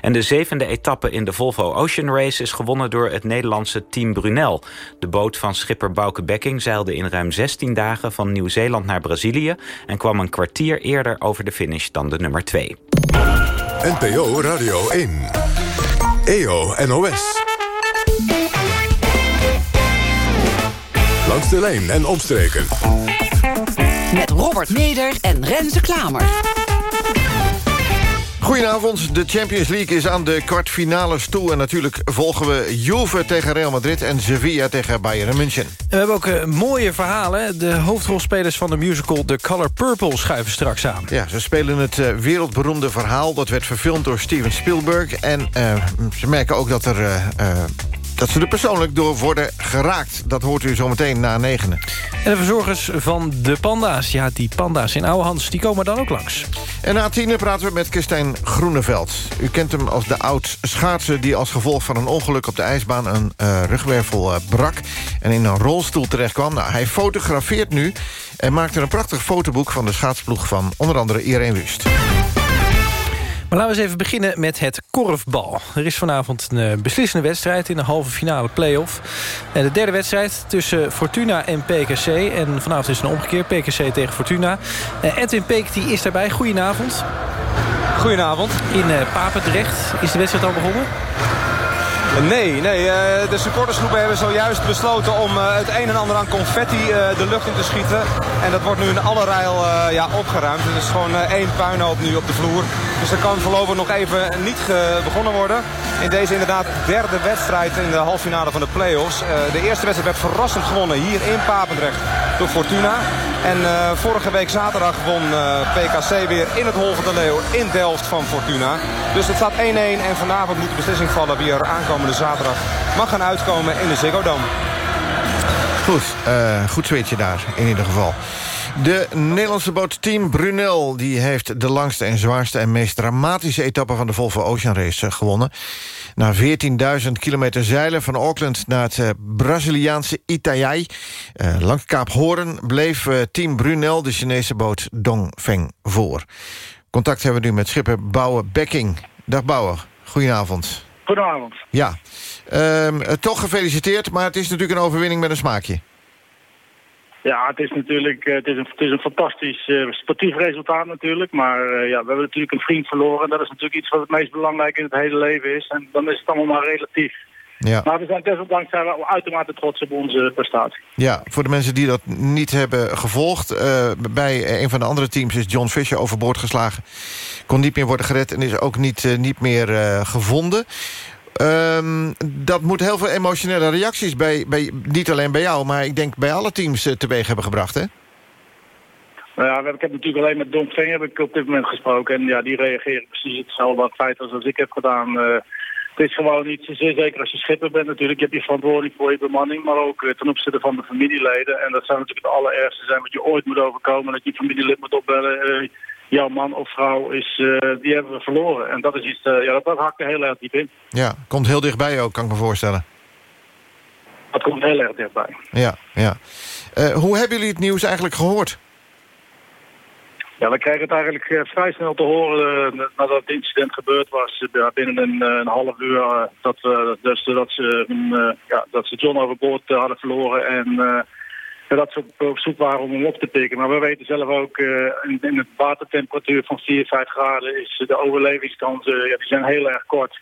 En de zevende etappe in de Volvo Ocean Race... is gewonnen door het Nederlandse team Brunel. De boot van schipper Bouke Bekking zeilde in ruim 16 dagen... van Nieuw-Zeeland naar Brazilië en kwam een kwartier eerder over de finish dan de nummer 2. NPO Radio 1. EO NOS. Langs de lijn en omstreken. Met Robert Meder en Renze Klamer. Goedenavond, de Champions League is aan de kwartfinales toe... en natuurlijk volgen we Juve tegen Real Madrid... en Sevilla tegen Bayern München. En we hebben ook uh, mooie verhalen. De hoofdrolspelers van de musical The Color Purple schuiven straks aan. Ja, ze spelen het uh, wereldberoemde verhaal... dat werd verfilmd door Steven Spielberg. En uh, ze merken ook dat er dat ze er persoonlijk door worden geraakt. Dat hoort u zometeen na negenen. En de verzorgers van de panda's. Ja, die panda's in Ouwehans, die komen dan ook langs. En na tienen praten we met Christijn Groeneveld. U kent hem als de oud schaatser die als gevolg van een ongeluk op de ijsbaan... een uh, rugwervel uh, brak en in een rolstoel terechtkwam. Nou, hij fotografeert nu en maakt er een prachtig fotoboek... van de schaatsploeg van onder andere Irene Wust. Maar laten we eens even beginnen met het korfbal. Er is vanavond een eh, beslissende wedstrijd in de halve finale play-off. En de derde wedstrijd tussen Fortuna en PKC. En vanavond is het een omgekeerd, PKC tegen Fortuna. Uh, Edwin Peek die is daarbij. Goedenavond. Goedenavond. In uh, Papendrecht. Is de wedstrijd al begonnen? Nee, nee de supportersgroepen hebben zojuist besloten om het een en ander aan confetti de lucht in te schieten. En dat wordt nu in alle rijl ja, opgeruimd. Het is gewoon één puinhoop nu op de vloer. Dus er kan voorlopig nog even niet begonnen worden. In deze inderdaad derde wedstrijd in de halve finale van de play-offs. Uh, de eerste wedstrijd werd verrassend gewonnen hier in Papendrecht door Fortuna. En uh, vorige week zaterdag won uh, PKC weer in het Hol van de Leeuw in Delft van Fortuna. Dus het staat 1-1 en vanavond moet de beslissing vallen wie er aankomende zaterdag mag gaan uitkomen in de Ziggo Dome. Goed, goed zweetje daar in ieder geval. De Nederlandse boot Team Brunel die heeft de langste en zwaarste... en meest dramatische etappe van de Volvo Ocean Race eh, gewonnen. Na 14.000 kilometer zeilen van Auckland naar het uh, Braziliaanse Itaiai... Uh, langs Kaap Hoorn bleef Team Brunel de Chinese boot Dongfeng voor. Contact hebben we nu met schipper Bouwer Bekking. Dag Bouwer, goedenavond. Goedenavond. Ja, um, toch gefeliciteerd, maar het is natuurlijk een overwinning met een smaakje. Ja, het is natuurlijk het is een, het is een fantastisch uh, sportief resultaat natuurlijk. Maar uh, ja, we hebben natuurlijk een vriend verloren. Dat is natuurlijk iets wat het meest belangrijk in het hele leven is. En dan is het allemaal maar relatief. Ja. Maar we zijn desondanks zijn we uitermate trots op onze prestatie. Ja, voor de mensen die dat niet hebben gevolgd... Uh, bij een van de andere teams is John Fisher overboord geslagen. Kon niet meer worden gered en is ook niet, niet meer gevonden. Um, dat moet heel veel emotionele reacties, bij, bij, niet alleen bij jou... maar ik denk bij alle teams uh, teweeg hebben gebracht, hè? Nou ja, ik heb natuurlijk alleen met Don Veng heb ik op dit moment gesproken. En ja, die reageren precies hetzelfde wat feit als, ik heb gedaan. Uh, het is gewoon niet zeer zeker als je schipper bent natuurlijk. Je hebt je verantwoording voor je bemanning, maar ook uh, ten opzichte van de familieleden. En dat zou natuurlijk het allerergste zijn wat je ooit moet overkomen. Dat je familielid moet opbellen jouw man of vrouw is, uh, die hebben we verloren. En dat is iets, uh, ja, dat, dat hakt er heel erg diep in. Ja, komt heel dichtbij ook, kan ik me voorstellen. Dat komt heel erg dichtbij. Ja, ja. Uh, hoe hebben jullie het nieuws eigenlijk gehoord? Ja, we kregen het eigenlijk vrij snel te horen nadat het incident gebeurd was. binnen een, een half uur dat, dus, dat, ze, ja, dat ze John overboord hadden verloren en dat ze op, zoek waren om hem op te pikken. Maar we weten zelf ook, uh, in, een watertemperatuur van 4, 5 graden is de overlevingskansen ja, die zijn heel erg kort.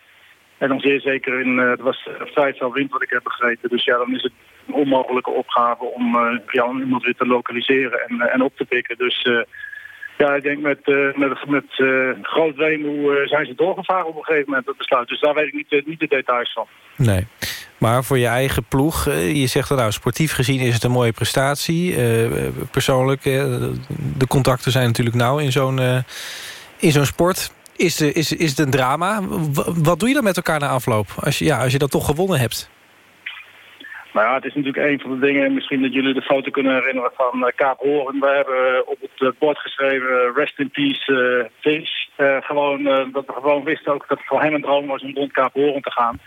En dan zeer zeker in, het was vrij veel wind wat ik heb begrepen. Dus ja, dan is het onmogelijke opgave om, ja, iemand weer te lokaliseren en, en op te pikken. Dus ja, ik denk met, uh, met, met groot weemoe zijn ze doorgevaren op een gegeven moment, dat besluit. Dus daar weet ik niet, niet de details van. Nee, maar voor je eigen ploeg, je zegt nou, sportief gezien is het een mooie prestatie. persoonlijk, de contacten zijn natuurlijk nauw in zo'n in zo'n sport. Is, de, is, is het een drama? wat doe je dan met elkaar na afloop, als je, ja, als je dat toch gewonnen hebt? Nou ja, het is natuurlijk een van de dingen, misschien dat jullie de foto kunnen herinneren van Kaap Horen. We hebben op het eh, bord geschreven, rest in peace, uh, gewoon, dat we gewoon wisten ook dat het voor hem een droom was om rond Kaap Horen te gaan.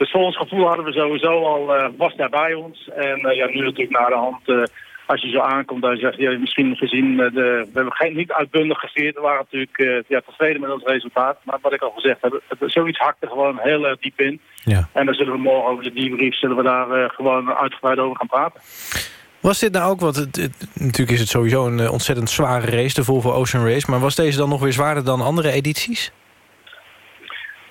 Dus voor ons gevoel hadden we sowieso al, was daar bij ons. En ja, nu natuurlijk naar de hand als je zo aankomt, dan zeg je misschien gezien, eh, de, we hebben geen, niet uitbundig geveerd. We waren natuurlijk ja, tevreden met ons resultaat. Maar wat ik al gezegd heb, zoiets hakte gewoon heel erg diep in. Ja. En dan zullen we morgen over de debrief zullen we daar gewoon uitgebreid over gaan praten. Was dit nou ook, want het, natuurlijk is het sowieso een ontzettend zware race, de Volvo Ocean Race. Maar was deze dan nog weer zwaarder dan andere edities?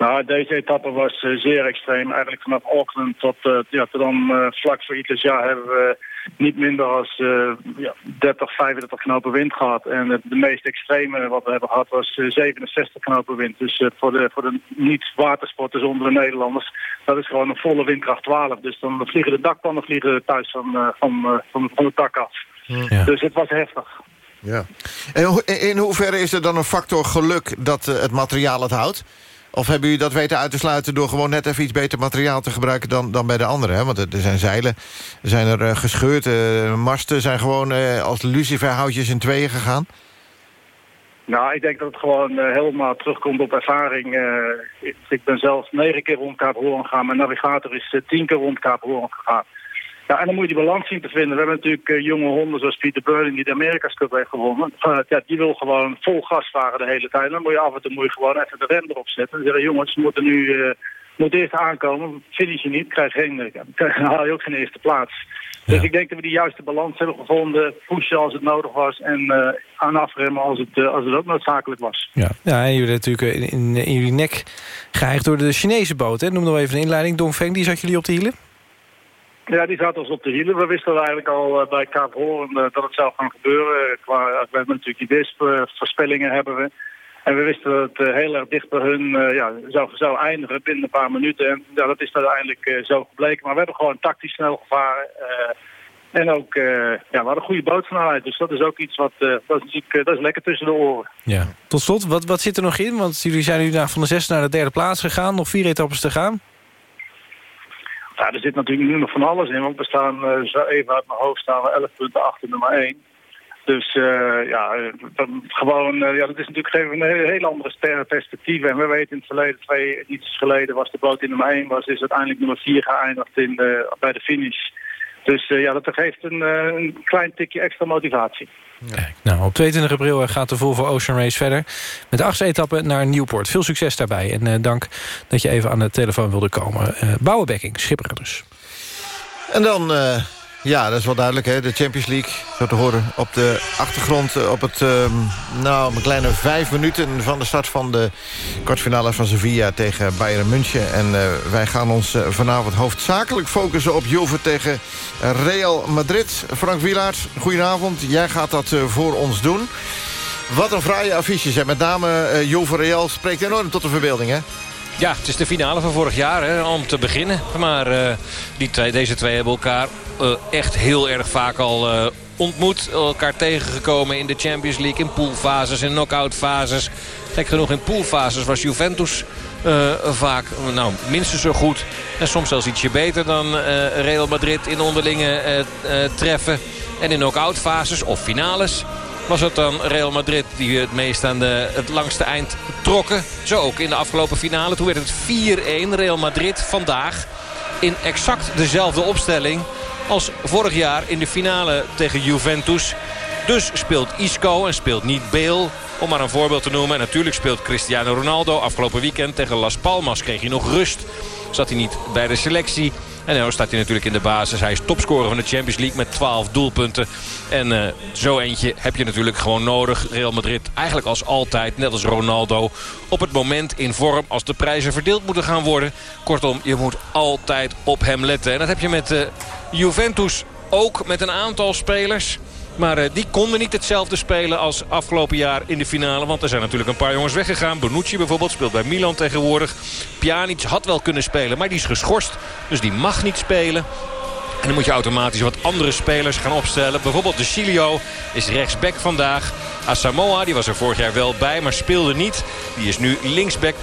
Nou, deze etappe was zeer extreem. Eigenlijk vanaf Auckland tot, ja, tot dan vlak voor jaar hebben we niet minder als uh, ja, 30, 35 knopen wind gehad. En de meest extreme wat we hebben gehad was 67 eh, knopen wind. Dus uh, voor de, voor de niet-watersporters onder de Nederlanders, dat is gewoon een volle windkracht 12. Dus dan vliegen de dakpannen vliegen thuis van, van, van, van het dak af. Ja. Dus het was heftig. Ja. En in hoeverre is er dan een factor geluk dat het materiaal het houdt? Of hebben jullie dat weten uit te sluiten... door gewoon net even iets beter materiaal te gebruiken dan, dan bij de anderen? Hè? Want er zijn zeilen, zijn er uh, gescheurd. Uh, masten zijn gewoon uh, als luciferhoutjes in tweeën gegaan. Nou, ik denk dat het gewoon helemaal terugkomt op ervaring. Ik, ben zelf negen keer rond Kaap gegaan. Mijn navigator is tien keer rond Kaap gegaan. Ja, en dan moet je die balans zien te vinden. We hebben natuurlijk uh, jonge honden zoals Peter Burling die de Amerika's Cup heeft gewonnen. Uh, ja, die wil gewoon vol gas varen de hele tijd. Dan moet je af en toe moet je gewoon even de rem erop zetten. En zeggen, jongens, ze moeten nu uh, moet eerst aankomen. Finish je niet, krijg geen, dan haal je ook geen eerste plaats. Dus ik denk dat we die juiste balans hebben gevonden. Pushen als het nodig was en uh, aan afremmen als het, als het ook noodzakelijk was. Ja, ja en jullie natuurlijk in, in, in jullie nek geheigd door de Chinese boot. Hè? Noem nog even een inleiding. Dongfeng, die zat jullie op de hielen? Ja, die zat ons op de hielen. We wisten eigenlijk al uh, bij Kaap Horen uh, dat het zou gaan gebeuren. Qua, we hebben natuurlijk die WISP-voorspellingen hebben we. En we wisten dat het heel erg dicht bij hun ja, zou, zou eindigen binnen een paar minuten. En ja, dat is uiteindelijk zo gebleken. Maar we hebben gewoon tactisch snel gevaren. en ook, ja, we hadden goede bootsnelheid. Dus dat is ook iets wat, dat, is, dat is lekker tussen de oren. Ja. Tot slot, wat, wat zit er nog in? Want jullie zijn nu van de zesde naar de derde plaats gegaan. Nog vier etappes te gaan. Ja, er zit natuurlijk nu nog van alles in, want we staan uh, zo even uit mijn hoofd staan we 11 punten achter nummer 1. Dus uh, ja, dan, gewoon, ja, dat is natuurlijk gegeven een hele andere perspectief. En we weten in het verleden, twee edities geleden, was de boot in nummer 1, was is uiteindelijk nummer 4 geëindigd in bij de finish. Dus uh, ja, dat geeft een, een, klein tikje extra motivatie. Kijk, nou, op 22 april gaat de Volvo Ocean Race verder. Met de achtste etappe naar Nieuwpoort. Veel succes daarbij. En uh, dank dat je even aan de telefoon wilde komen. Uh, Bouwenbekking, schipper dus. En dan... Ja, dat is wel duidelijk, hè? de Champions League. Zo te horen op de achtergrond eh, op het, uh, nou, een kleine vijf minuten... van de start van de kwartfinale van Sevilla tegen Bayern München. En uh, wij gaan ons uh, vanavond hoofdzakelijk focussen op Juve tegen Real Madrid. Frank Wielaert, goedenavond. Jij gaat dat voor ons doen. Wat een fraaie affiches. En met name Juve Real spreekt enorm tot de verbeelding, hè? Ja, het is de finale van vorig jaar hè, om te beginnen. Maar uh, die twee, deze twee hebben elkaar uh, echt heel erg vaak al uh, ontmoet. Elkaar tegengekomen in de Champions League, in poolfases, in knock-outfases. Gek genoeg in poolfases was Juventus vaak nou, minstens zo goed. En soms zelfs ietsje beter dan Real Madrid in onderlinge treffen. En in knock-outfases of finales was het dan Real Madrid die het meest aan de, het langste eind trokken. Zo ook in de afgelopen finale. Toen werd het 4-1 Real Madrid vandaag in exact dezelfde opstelling als vorig jaar in de finale tegen Juventus. Dus speelt Isco en speelt niet Bale. Om maar een voorbeeld te noemen. En natuurlijk speelt Cristiano Ronaldo. Afgelopen weekend tegen Las Palmas kreeg hij nog rust. Zat hij niet bij de selectie. En nu staat hij natuurlijk in de basis. Hij is topscorer van de Champions League met 12 doelpunten. En uh, zo eentje heb je natuurlijk gewoon nodig. Real Madrid eigenlijk als altijd, net als Ronaldo... op het moment in vorm als de prijzen verdeeld moeten gaan worden. Kortom, je moet altijd op hem letten. En dat heb je met uh, Juventus ook met een aantal spelers. Maar uh, die konden niet hetzelfde spelen als afgelopen jaar in de finale. Want er zijn natuurlijk een paar jongens weggegaan. Bonucci bijvoorbeeld speelt bij Milan tegenwoordig. Pjanic had wel kunnen spelen, maar die is geschorst. Dus die mag niet spelen. En dan moet je automatisch wat andere spelers gaan opstellen. Bijvoorbeeld de Cilio is rechtsback vandaag. Asamoah, die was er vorig jaar wel bij, maar speelde niet. Die is nu linksback.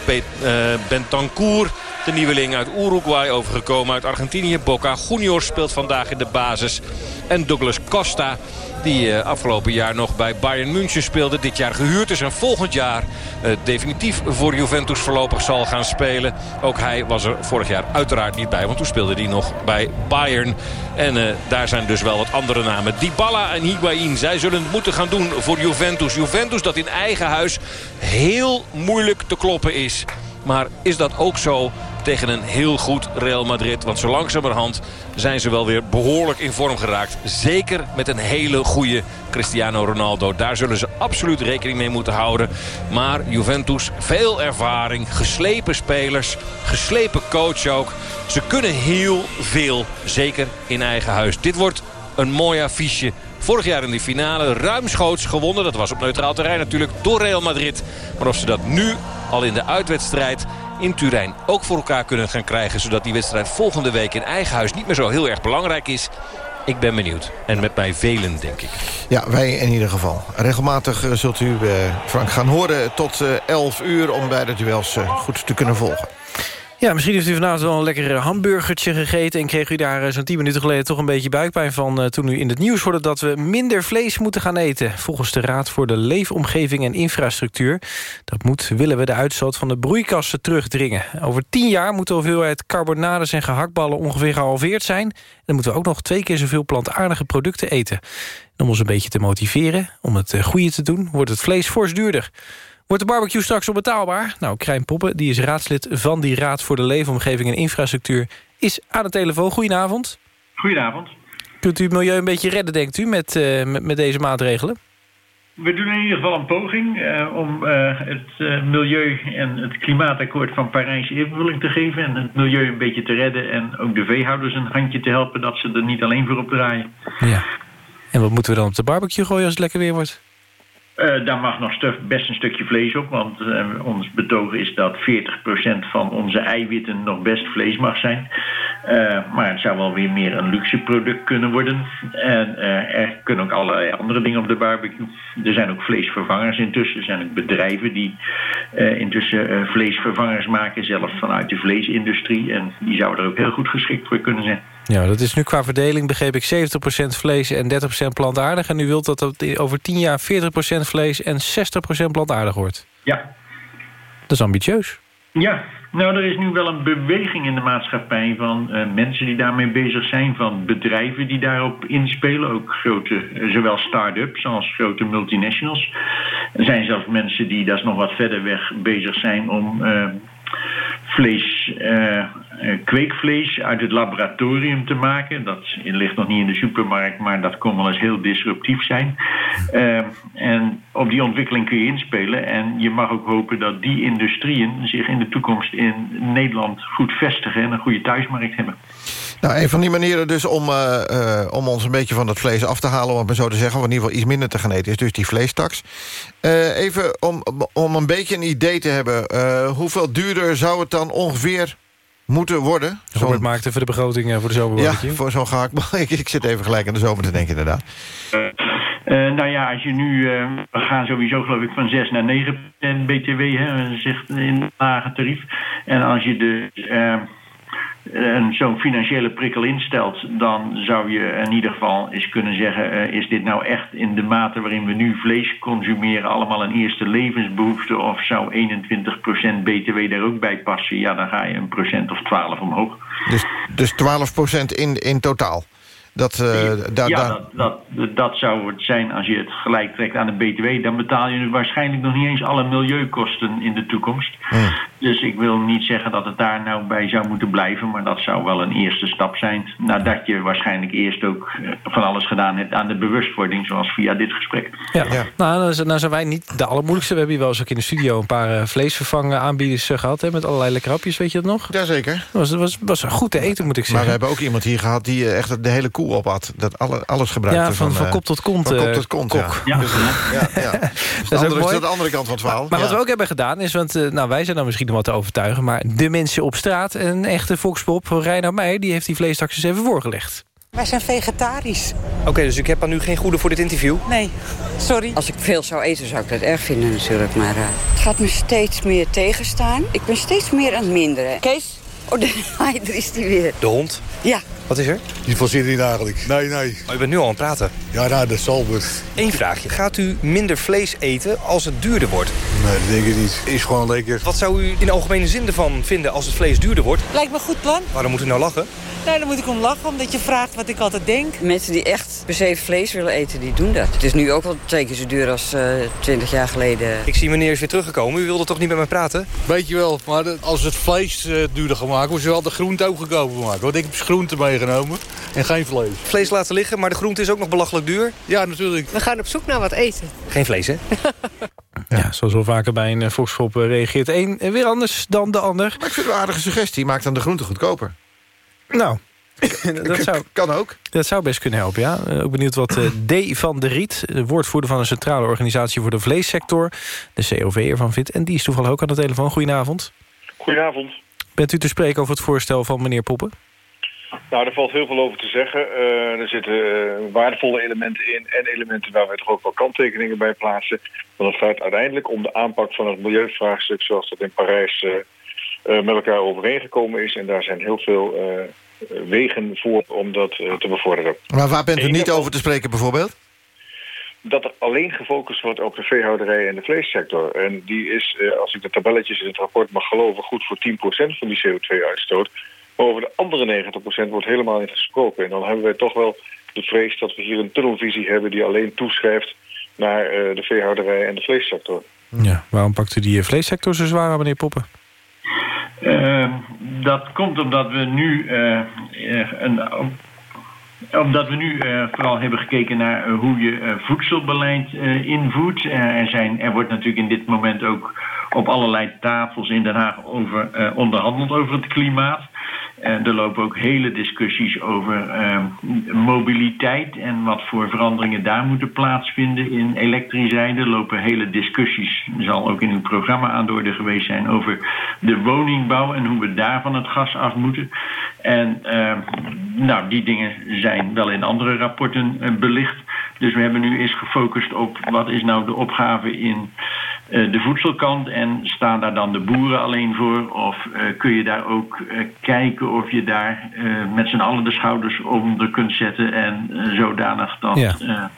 Bentancur, de nieuweling uit Uruguay, overgekomen uit Argentinië. Boca Juniors speelt vandaag in de basis. En Douglas Costa, die uh, afgelopen jaar nog bij Bayern München speelde. Dit jaar gehuurd is en volgend jaar uh, definitief voor Juventus voorlopig zal gaan spelen. Ook hij was er vorig jaar uiteraard niet bij. Want toen speelde hij nog bij Bayern. En uh, daar zijn dus wel wat andere namen. Dybala en Higuain. Zij zullen het moeten gaan doen voor Juventus. Juventus dat in eigen huis heel moeilijk te kloppen is. Maar is dat ook zo tegen een heel goed Real Madrid? Want zo langzamerhand zijn ze wel weer behoorlijk in vorm geraakt. Zeker met een hele goede Cristiano Ronaldo. Daar zullen ze absoluut rekening mee moeten houden. Maar Juventus, veel ervaring, geslepen spelers, geslepen coach ook. Ze kunnen heel veel, zeker in eigen huis. Dit wordt een mooi affiche Vorig jaar in de finale ruimschoots gewonnen. Dat was op neutraal terrein natuurlijk door Real Madrid. Maar of ze dat nu al in de uitwedstrijd in Turijn ook voor elkaar kunnen gaan krijgen... zodat die wedstrijd volgende week in eigen huis niet meer zo heel erg belangrijk is... Ik ben benieuwd. En met mij velen, denk ik. Ja, wij in ieder geval. Regelmatig uh, zult u uh, Frank gaan horen tot uh, 11 uur... om beide duels goed te kunnen volgen. Ja, misschien heeft u vanavond wel een lekker hamburgertje gegeten... en kreeg u daar eh, zo'n 10 minuten geleden toch een beetje buikpijn van... Uh, toen u in het nieuws hoorde dat we minder vlees moeten gaan eten. Volgens de Raad voor de Leefomgeving en Infrastructuur. Dat moet, willen we de uitstoot van de broeikassen terugdringen. Over 10 jaar moet de hoeveelheid carbonades en gehaktballen ongeveer gehalveerd zijn. En dan moeten we ook nog twee keer zoveel plantaardige producten eten. En om ons een beetje te motiveren, om het eh, goede te doen... wordt het vlees fors duurder. Wordt de barbecue straks onbetaalbaar? Nou, Krijn Poppen, die is raadslid van die Raad voor de Leefomgeving en Infrastructuur... is aan de telefoon. Goedenavond. Goedenavond. Kunt u het milieu een beetje redden, denkt u, met, uh, met, met, deze maatregelen? We doen in ieder geval een poging uh, om uh, het milieu en het klimaatakkoord van Parijs invulling te geven... en het milieu een beetje te redden en ook de veehouders een handje te helpen... dat ze er niet alleen voor op draaien. Ja. En wat moeten we dan op de barbecue gooien als het lekker weer wordt? Uh, daar mag nog best een stukje vlees op, want uh, ons betoog is dat 40% van onze eiwitten nog best vlees mag zijn. Uh, maar het zou wel weer meer een luxe product kunnen worden. En er kunnen ook allerlei andere dingen op de barbecue. Er zijn ook vleesvervangers intussen. Er zijn ook bedrijven die intussen vleesvervangers maken, zelf vanuit de vleesindustrie. En die zouden er ook heel goed geschikt voor kunnen zijn. Ja, dat is nu qua verdeling, begreep ik, 70% vlees en 30% plantaardig. En u wilt dat dat over 10 jaar 40% vlees en 60% plantaardig wordt. Ja. Dat is ambitieus. Ja, nou er is nu wel een beweging in de maatschappij van uh, mensen die daarmee bezig zijn, van bedrijven die daarop inspelen, ook grote, uh, zowel start-ups als grote multinationals. Er zijn zelfs mensen die, dat is nog wat verder weg, bezig zijn om uh, vlees, uh, kweekvlees uit het laboratorium te maken. Dat ligt nog niet in de supermarkt, maar dat kon wel eens heel disruptief zijn. Uh, en op die ontwikkeling kun je inspelen. En je mag ook hopen dat die industrieën zich in de toekomst in Nederland goed vestigen en een goede thuismarkt hebben. Nou, een van die manieren dus om, uh, uh, om ons een beetje van het vlees af te halen... om het maar zo te zeggen, of in ieder geval iets minder te gaan eten... is dus die vleestaks. Even om, om een beetje een idee te hebben... hoeveel duurder zou het dan ongeveer moeten worden? Robert maakt even de begroting voor de zomer. Ja, voor zo'n gehaktbal. ik, ik zit even gelijk aan de zomer te denken inderdaad. Uh, nou ja, als je nu, uh, we gaan sowieso geloof ik van 6 naar 9% BTW, hè, zegt in een lage tarief. En als je de... Uh, zo'n financiële prikkel instelt... dan zou je in ieder geval eens kunnen zeggen... Uh, is dit nou echt in de mate waarin we nu vlees consumeren... allemaal een eerste levensbehoefte... of zou 21% btw daar ook bij passen? Ja, dan ga je een procent of 12 omhoog. Dus, dus 12% in, in totaal? Dat, uh, da, ja, dat, dat, dat, zou het zijn als je het gelijk trekt aan de btw. Dan betaal je waarschijnlijk nog niet eens alle milieukosten in de toekomst. Hmm. Dus ik wil niet zeggen dat het daar nou bij zou moeten blijven, maar dat zou wel een eerste stap zijn. Nadat je waarschijnlijk eerst ook eh, van alles gedaan hebt aan de bewustwording, zoals via dit gesprek. Ja. Nou, nou, z- nou zijn wij niet de allermoeilijkste. We hebben hier wel eens ook in de studio een paar eh, vleesvervangen aanbieders eh, gehad. Hè, met allerlei lekkere hapjes, weet je dat nog? Jazeker. Dat was, was, was een goed te eten, moet ik zeggen. Maar we hebben ook iemand hier gehad die eh, echt de hele koe opat. Dat alle, alles gebruikte. Ja, van- van eh, kop tot kont, Van kop eh, tot kont, kok. ja. Ja. Dus, eh, ja. Dus is de ook andere, mooi. is de andere kant van het verhaal. Maar ja. wat we ook hebben gedaan is, want nou, wij zijn dan misschien nog wat te overtuigen... maar de mensen op straat, een echte volkspop, Reinoud Meijer... die heeft die vleestakjes even voorgelegd. Wij zijn vegetarisch. Oké, dus ik heb dan nu geen goede voor dit interview? Nee, sorry. Als ik veel zou eten, zou ik dat erg vinden natuurlijk. Maar eh, het gaat me steeds meer tegenstaan. Ik ben steeds meer aan het minderen. Kees? Oh, daar is die weer. De hond? Ja. Wat is er? Die forceert niet eigenlijk. Nee, nee. Oh, je bent nu al aan het praten. Ja, nou, dat zal wel. Eén vraagje. Gaat u minder vlees eten als het duurder wordt? Nee, dat denk ik niet. Is gewoon lekker. Wat zou u in algemene zin ervan vinden als het vlees duurder wordt? Lijkt me een goed plan. Waarom moet u nou lachen? Nou, dan moet ik om lachen, omdat je vraagt wat ik altijd denk. Mensen die echt per se vlees willen eten, die doen dat. Het is nu ook wel twee keer zo duur als eh, twintig jaar geleden. Ik zie meneer is weer teruggekomen. U wilde toch niet met mij praten? Weet je wel, maar als het vlees eh, duurder maken, moeten ze wel de groente ook goedkoper maken. Want ik heb groente meegenomen en geen vlees. Vlees laten liggen, maar de groente is ook nog belachelijk duur. Ja, natuurlijk. We gaan op zoek naar wat eten. Geen vlees, hè? Ja, zoals wel vaker bij een eh, volkspop eh, reageert één eh, weer anders dan de ander. Maar ik vind het een aardige suggestie. Maak dan de groente goedkoper. Nou, dat zou, kan ook. Dat zou best kunnen helpen, ja. Eh, Ook benieuwd wat eh, D. van der Riet... de woordvoerder van een centrale organisatie voor de vleessector... de COV ervan vindt. En die is toevallig ook aan de telefoon. Goedenavond. Goedenavond. Bent u te spreken over het voorstel van meneer Poppen? Nou, er valt heel veel over te zeggen. Eh, er zitten eh, waardevolle elementen in en elementen waar we toch ook wel kanttekeningen bij plaatsen. Want het gaat uiteindelijk om de aanpak van het milieuvraagstuk zoals dat in Parijs eh, met elkaar overeengekomen is. En daar zijn heel veel wegen voor om dat te bevorderen. Maar waar bent u niet over te spreken bijvoorbeeld? dat er alleen gefocust wordt op de veehouderij en de vleessector. En die is, als ik de tabelletjes in het rapport mag geloven, goed voor 10% van die CO2-uitstoot. Over de andere 90% wordt helemaal niet gesproken. En dan hebben wij toch wel de vrees dat we hier een tunnelvisie hebben die alleen toeschrijft naar eh, de veehouderij en de vleessector. Ja. Waarom pakt u die eh, vleessector zo zwaar aan, meneer Poppen? Eh, dat komt omdat we nu eh, een, omdat we nu eh, vooral hebben gekeken naar hoe je eh, voedselbeleid eh, invoert. Er, zijn, er wordt natuurlijk in dit moment ook op allerlei tafels in Den Haag over eh, onderhandeld over het klimaat. En er lopen ook hele discussies over eh, mobiliteit en wat voor veranderingen daar moeten plaatsvinden in elektrisch rijden. Er lopen hele discussies, zal ook in uw programma aan geweest zijn, over de woningbouw en hoe we daar van het gas af moeten. En nou, die dingen zijn wel in andere rapporten belicht. Dus we hebben nu eens gefocust op wat is nou de opgave in de voedselkant en staan daar dan de boeren alleen voor? Of eh, kun je daar ook eh, kijken of je daar eh, met z'n allen de schouders onder kunt zetten en eh, zodanig dat Ja.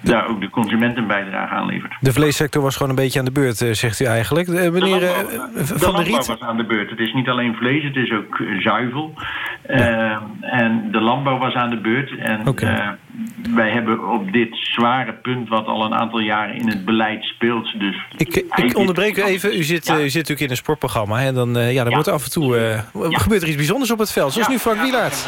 Daar ook de consument een bijdrage aan levert? De vleessector was gewoon een beetje aan de beurt, eh, zegt u eigenlijk. Eh, meneer eh, de Van der landbouw Riet? was aan de beurt. Het is niet alleen vlees, het is ook zuivel. En de landbouw was aan de beurt. En eh, wij hebben op dit zware punt, wat al een aantal jaren in het beleid speelt... Dus Ik, ik onderbreek u even. U zit, u zit natuurlijk in een sportprogramma. En dan, eh, ja, dan wordt af en toe eh, gebeurt er iets bijzonders op het veld. Zoals nu Frank Wielaert.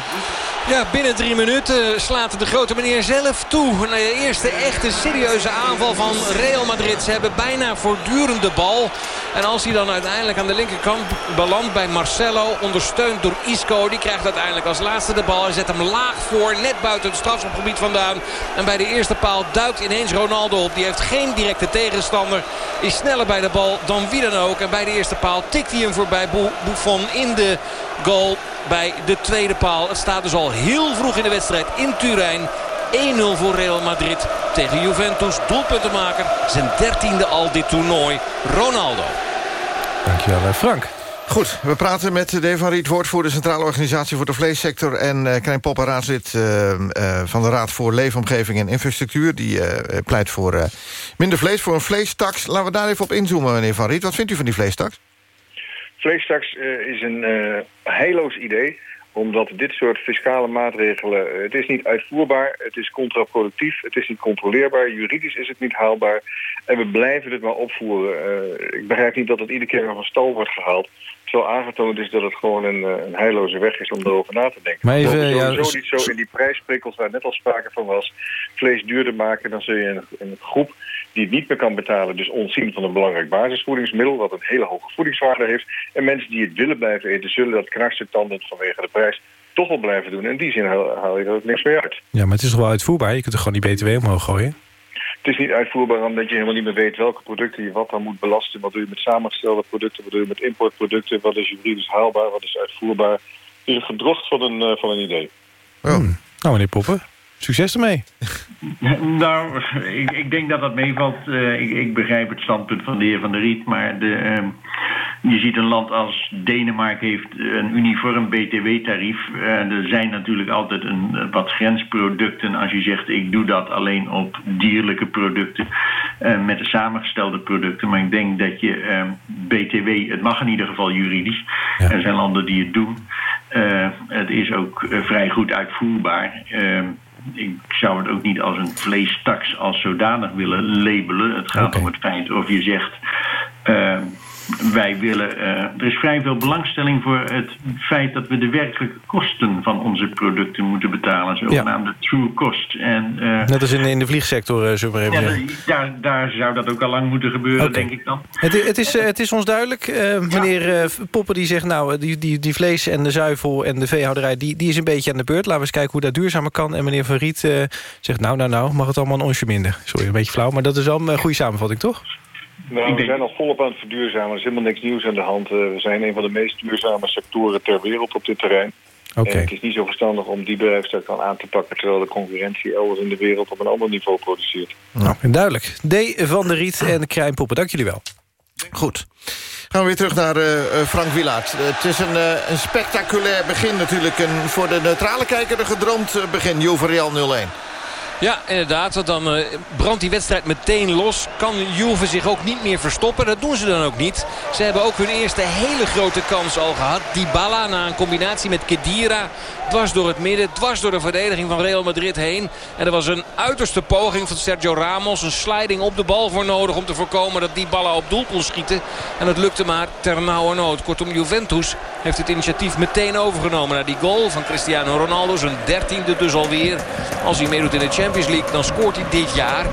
Ja, binnen drie minuten slaat de grote meneer zelf toe. De eerste echte serieuze aanval van Real Madrid. Ze hebben bijna voortdurend de bal. En als hij dan uiteindelijk aan de linkerkant belandt bij Marcelo... ondersteund door Isco, die krijgt uiteindelijk als laatste de bal. Hij zet hem laag voor, net buiten het strafschopgebied vandaan. En bij de eerste paal duikt ineens Ronaldo op. Die heeft geen directe tegenstander. Is sneller bij de bal dan wie dan ook. En bij de eerste paal tikt hij hem voorbij Buffon in de goal bij de tweede paal. Het staat dus al heel vroeg in de wedstrijd in Turijn. 1-0 voor Real Madrid tegen Juventus. Doelpuntenmaker. Zijn dertiende al dit toernooi. Ronaldo. Dankjewel, eh, Frank. Goed, we praten met Dave van Riet, woordvoerder Centrale Organisatie voor de Vleessector... en uh, Krijn Popper, raadslid uh, uh, van de Raad voor Leefomgeving en Infrastructuur... die uh, pleit voor minder vlees, voor een vleestaks. Laten we daar even op inzoomen, meneer Van Riet. Wat vindt u van die vleestaks? Vleestaks is een heilloos idee Omdat dit soort fiscale maatregelen, eh, het is niet uitvoerbaar, het is contraproductief, het is niet controleerbaar, juridisch is het niet haalbaar. En we blijven het maar opvoeren. Eh, ik begrijp niet dat het iedere keer nog van stal wordt gehaald. Terwijl aangetoond is dat het gewoon een, eh, een heilloze weg is om erover na te denken. Maar even, ja, sowieso niet zo in die prijsprikkels waar net al sprake van was... vlees duurder maken, dan zul je een, een groep die het niet meer kan betalen... dus ontzien van een belangrijk basisvoedingsmiddel... wat een hele hoge voedingswaarde heeft. En mensen die het willen blijven eten... zullen dat knarsen tanden vanwege de prijs toch wel blijven doen. En in die zin haal, je er ook niks meer uit. Ja, maar het is toch wel uitvoerbaar? Je kunt er gewoon die BTW omhoog gooien? Het is niet uitvoerbaar omdat je helemaal niet meer weet welke producten je wat dan moet belasten. Wat doe je met samengestelde producten, wat doe je met importproducten, wat is juridisch haalbaar, wat is uitvoerbaar. Het is een gedrocht van een, eh, van een idee. Nou, meneer Poppen, succes ermee. Nou, ik, ik denk dat dat meevalt. Eh, ik, ik begrijp het standpunt van de heer Van der Riet. Maar de, ehm, je ziet een land als Denemarken heeft een uniform btw-tarief. Er zijn natuurlijk altijd een, wat grensproducten. Als je zegt ik doe dat alleen op dierlijke producten. eh, met de samengestelde producten. Maar ik denk dat je ehm, btw, het mag in ieder geval juridisch. Er zijn landen die het doen. Eh, het is ook vrij goed uitvoerbaar. Ik zou het ook niet als een vleestaks als zodanig willen labelen. Het gaat om het feit of je zegt... wij willen... eh, er is vrij veel belangstelling voor het feit dat we de werkelijke kosten van onze producten moeten betalen. Zogenaamde true cost. En, eh, Net als in, in de vliegsector, eh, we maar ja, daar, daar zou dat ook al lang moeten gebeuren, denk ik dan. Het, het, is, het is ons duidelijk. Meneer Poppen die zegt, nou, die, die, die vlees en de zuivel en de veehouderij... Die, die is een beetje aan de beurt. Laten we eens kijken hoe dat duurzamer kan. En meneer Van Riet zegt, nou, nou, nou, mag het allemaal een onsje minder. Sorry, een beetje flauw, maar dat is wel een goede samenvatting, toch? Nou, we zijn al volop aan het verduurzamen. Er is helemaal niks nieuws aan de hand. Eh, we zijn een van de meest duurzame sectoren ter wereld op dit terrein. Oké. En het is niet zo verstandig om die bedrijfstak dan aan te pakken... terwijl de concurrentie elders in de wereld op een ander niveau produceert. Nou, duidelijk. D. van der Riet en Krijn Poppen, dank jullie wel. Goed. Gaan we weer terug naar eh, eh, Frank Wilaert. Eh, het is een, eh, een spectaculair begin natuurlijk. Een voor de neutrale kijker een gedroomd eh, begin. Juve Real 0-1. Ja, inderdaad. Dan eh, brandt die wedstrijd meteen los. Kan Juve zich ook niet meer verstoppen. Dat doen ze dan ook niet. Ze hebben ook hun eerste hele grote kans al gehad. Dybala na een combinatie met Kedira. Dwars door het midden. Dwars door de verdediging van Real Madrid heen. En er was een uiterste poging van Sergio Ramos. Een sliding op de bal voor nodig om te voorkomen dat Dybala op doel kon schieten. En het lukte maar ter nauwernood. Kortom, Juventus heeft het initiatief meteen overgenomen. Na die goal van Cristiano Ronaldo. Zijn dertiende dus alweer. Als hij meedoet in de Champions League, dan scoort hij dit jaar.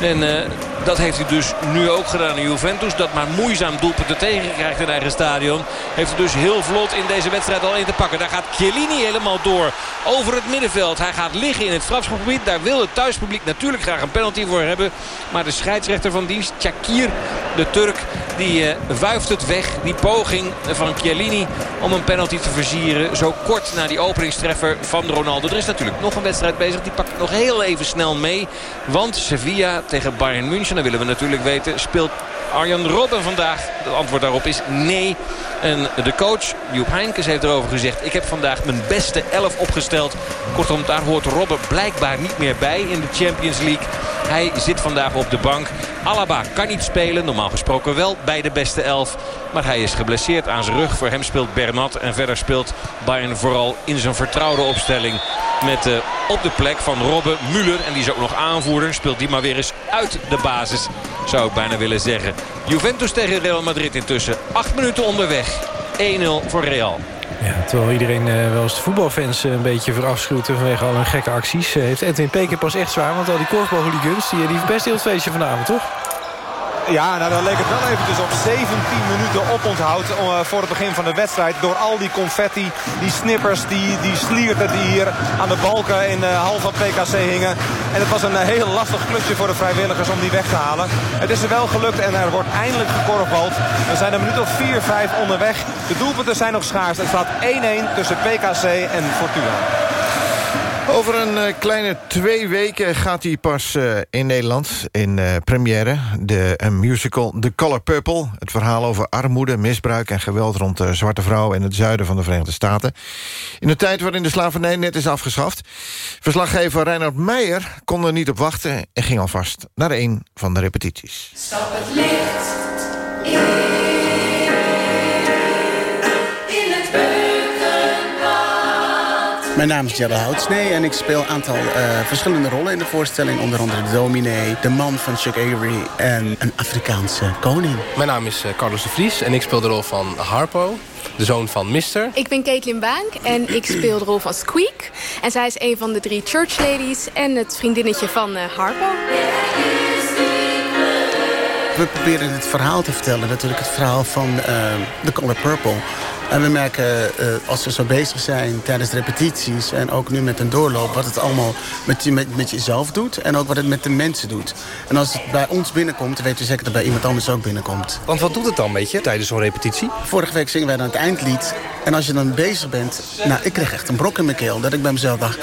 En eh, dat heeft hij dus nu ook gedaan in Juventus. Dat maar moeizaam doelpunten tegenkrijgt in eigen stadion. Heeft hij dus heel vlot in deze wedstrijd al in te pakken. Daar gaat Chiellini helemaal door over het middenveld. Hij gaat liggen in het strafschopgebied. Daar wil het thuispubliek natuurlijk graag een penalty voor hebben. Maar de scheidsrechter van dienst, Chakir, de Turk, die eh, wuift het weg. Die poging van Chiellini om een penalty te versieren. Zo kort na die openingstreffer van Ronaldo. Er is natuurlijk nog een wedstrijd bezig. Die pakt nog heel even snel mee. Want Sevilla tegen Bayern München, dat willen we natuurlijk weten, speelt Arjan Robben vandaag. Het antwoord daarop is nee. En de coach, Joep Heinkes, heeft erover gezegd... ik heb vandaag mijn beste elf opgesteld. Kortom, daar hoort Robben blijkbaar niet meer bij in de Champions League. Hij zit vandaag op de bank. Alaba kan niet spelen, normaal gesproken wel bij de beste elf. Maar hij is geblesseerd aan zijn rug. Voor hem speelt Bernat en verder speelt Bayern vooral in zijn vertrouwde opstelling. Met eh, op de plek van Robben Müller. En die is ook nog aanvoerder. Speelt die maar weer eens uit de basis. Zou ik bijna willen zeggen. Juventus tegen Real Madrid intussen. Acht minuten onderweg. 1-0 voor Real. Ja, terwijl iedereen eh, wel eens de voetbalfans eh, een beetje verafschuwt... vanwege al hun gekke acties... heeft Edwin Peker pas echt zwaar. Want al die korfbalhooligans, die, die verpesten heel het feestje vanavond, toch? Ja, nou dan leek het wel eventjes op 17 minuten oponthoud uh, voor het begin van de wedstrijd. Door al die confetti, die snippers, die, die slierten die hier aan de balken in de hal van PKC hingen. En het was een uh, heel lastig klusje voor de vrijwilligers om die weg te halen. Het is er wel gelukt en er wordt eindelijk gekorfbald. We zijn een minuut of 4, 5 onderweg. De doelpunten zijn nog schaars. Het staat 1-1 tussen PKC en Fortuna. Over een uh, kleine twee weken gaat hij pas uh, in Nederland in uh, première. De musical The Color Purple. Het verhaal over armoede, misbruik en geweld rond zwarte vrouwen... in het zuiden van de Verenigde Staten. In een tijd waarin de slavernij net is afgeschaft. Verslaggever Reinhard Meijer kon er niet op wachten... en ging alvast naar een van de repetities. Stap het licht Mijn naam is Jelle Houtsnee en ik speel een aantal uh, verschillende rollen in de voorstelling. Onder andere de dominee, de man van Chuck Avery en een Afrikaanse koning. Mijn naam is uh, Carlos de Vries en ik speel de rol van Harpo de zoon van Mister. Ik ben Caitlin Bank en ik speel de rol van Squeak. En zij is een van de drie church ladies en het vriendinnetje van uh, Harpo. We proberen het verhaal te vertellen, natuurlijk het verhaal van uh, The Color Purple. En we merken uh, als we zo bezig zijn tijdens de repetities... en ook nu met een doorloop, wat het allemaal met, je, met, met jezelf doet... en ook wat het met de mensen doet. En als het bij ons binnenkomt, dan weten we zeker dat het bij iemand anders ook binnenkomt. Want wat doet het dan, weet je, tijdens zo'n repetitie? Vorige week zingen wij dan het eindlied. En als je dan bezig bent... Nou, ik kreeg echt een brok in mijn keel. Dat ik bij mezelf dacht,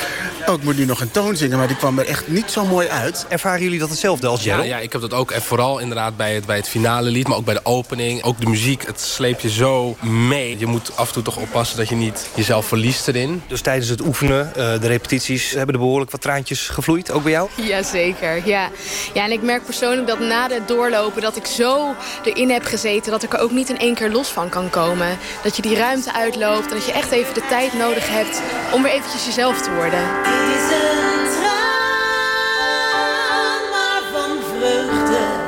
oh, ik moet nu nog een toon zingen. Maar die kwam er echt niet zo mooi uit. Ervaren jullie dat hetzelfde als jij? Ja, ja, ik heb dat ook. En vooral inderdaad bij het, bij het finale lied, maar ook bij de opening. Ook de muziek, het sleep je zo mee. Je moet af en toe toch oppassen dat je niet jezelf verliest erin. Dus tijdens het oefenen, de repetities, hebben er behoorlijk wat traantjes gevloeid, ook bij jou? Jazeker, ja. Ja, en ik merk persoonlijk dat na het doorlopen... dat ik zo erin heb gezeten dat ik er ook niet in één keer los van kan komen. Dat je die ruimte uitloopt en dat je echt even de tijd nodig hebt... om weer eventjes jezelf te worden.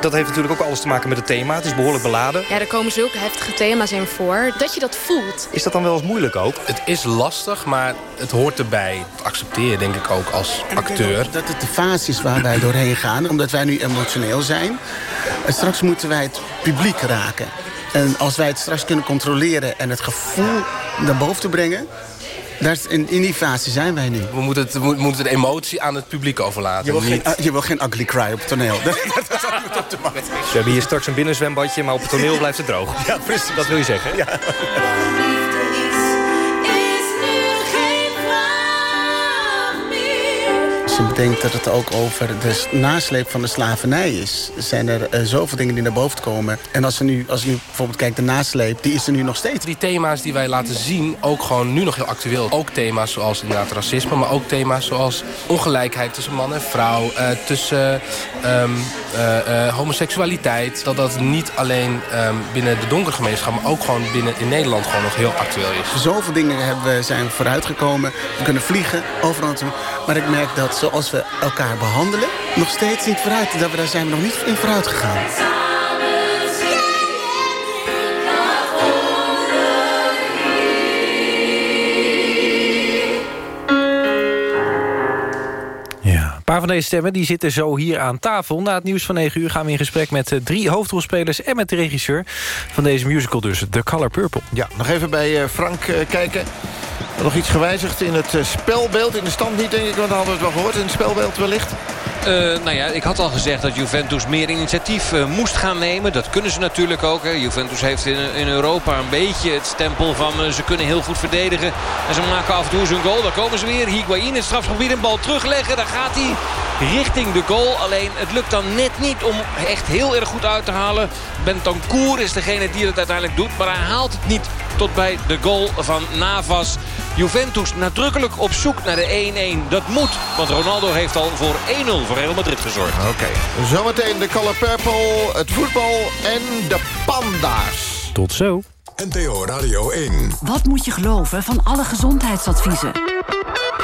Dat heeft natuurlijk ook alles te maken met het thema. Het is behoorlijk beladen. Ja, er komen zulke heftige thema's in voor. Dat je dat voelt. Is dat dan wel eens moeilijk ook? Het is lastig, maar het hoort erbij. Dat accepteer je denk ik ook als acteur. Dat het de fase is waar wij doorheen gaan. Omdat wij nu emotioneel zijn. En straks moeten wij het publiek raken. En als wij het straks kunnen controleren en het gevoel naar boven te brengen... Daar, in, in die fase zijn wij nu. We moeten, het, we moeten de emotie aan het publiek overlaten. Je wil, niet... geen, je wil geen ugly cry op het toneel. dat, op te maken. We hebben hier straks een binnenzwembadje, maar op het toneel blijft het droog. Ja, precies. Dat wil je zeggen? Ja. Je bedenkt dat het ook over de nasleep van de slavernij is... zijn er uh, zoveel dingen die naar boven komen. En als, we nu, als je nu bijvoorbeeld kijkt, de nasleep, die is er nu nog steeds. Die thema's die wij laten zien, ook gewoon nu nog heel actueel. Ook thema's zoals inderdaad racisme, maar ook thema's zoals ongelijkheid tussen man en vrouw. Uh, tussen um, uh, homoseksualiteit. Dat dat niet alleen um, binnen de donkere gemeenschap, maar ook gewoon binnen in Nederland gewoon nog heel actueel is. Zoveel dingen hebben zijn vooruitgekomen. We kunnen vliegen, overal naartoe. Maar ik merk dat zoals we elkaar behandelen, nog steeds niet vooruit. Dat we, daar zijn we nog niet in vooruit gegaan. Een paar van deze stemmen die zitten zo hier aan tafel. Na het nieuws van 9 uur gaan we in gesprek met uh, drie hoofdrolspelers... en met de regisseur van deze musical dus, The Color Purple. Ja, nog even bij uh, Frank uh, kijken. Nog iets gewijzigd in het spelbeeld, in de stand niet denk ik... want dan hadden we het wel gehoord, in het spelbeeld wellicht. Uh, nou ja, ik had al gezegd dat Juventus meer initiatief uh, moest gaan nemen. Dat kunnen ze natuurlijk ook. Hè. Juventus heeft in, in Europa een beetje het stempel van ze kunnen heel goed verdedigen. En ze maken af en toe zijn goal. Daar komen ze weer. Higuain in het strafgebied een bal terugleggen. Daar gaat hij richting de goal. Alleen het lukt dan net niet om echt heel erg goed uit te halen. Bentancur is degene die het uiteindelijk doet. Maar hij haalt het niet tot bij de goal van Navas. Juventus nadrukkelijk op zoek naar de 1-1. Dat moet, want Ronaldo heeft al voor 1-0 voor Real Madrid gezorgd. Oké, okay. zometeen de Color Purple, het voetbal en de panda's. Tot zo. NTO Radio 1. Wat moet je geloven van alle gezondheidsadviezen?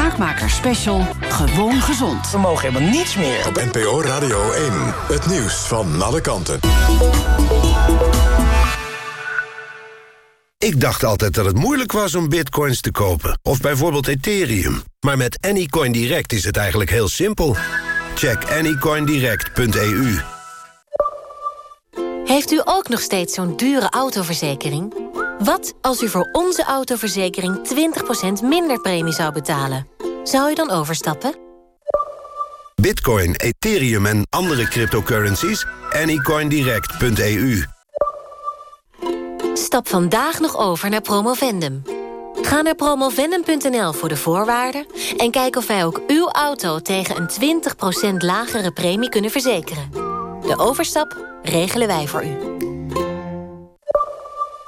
Spraakmakers Special. Gewoon gezond. We mogen helemaal niets meer. Op NPO Radio 1. Het nieuws van alle kanten. Ik dacht altijd dat het moeilijk was om bitcoins te kopen. Of bijvoorbeeld Ethereum. Maar met Anycoin Direct is het eigenlijk heel simpel. Check anycoindirect.eu. Heeft u ook nog steeds zo'n dure autoverzekering? Wat als u voor onze autoverzekering 20% minder premie zou betalen? Zou u dan overstappen? Bitcoin, Ethereum en andere cryptocurrencies? Anycoindirect.eu Stap vandaag nog over naar Promovendum. Ga naar promovenum.nl voor de voorwaarden... en kijk of wij ook uw auto tegen een 20% lagere premie kunnen verzekeren. De overstap regelen wij voor u.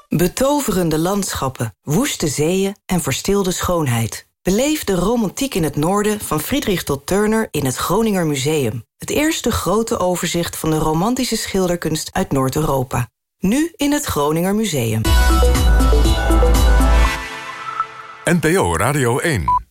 Betoverende landschappen, woeste zeeën en verstilde schoonheid. Beleef de romantiek in het noorden van Friedrich tot Turner in het Groninger Museum. Het eerste grote overzicht van de romantische schilderkunst uit Noord-Europa. Nu in het Groninger Museum. NPO Radio 1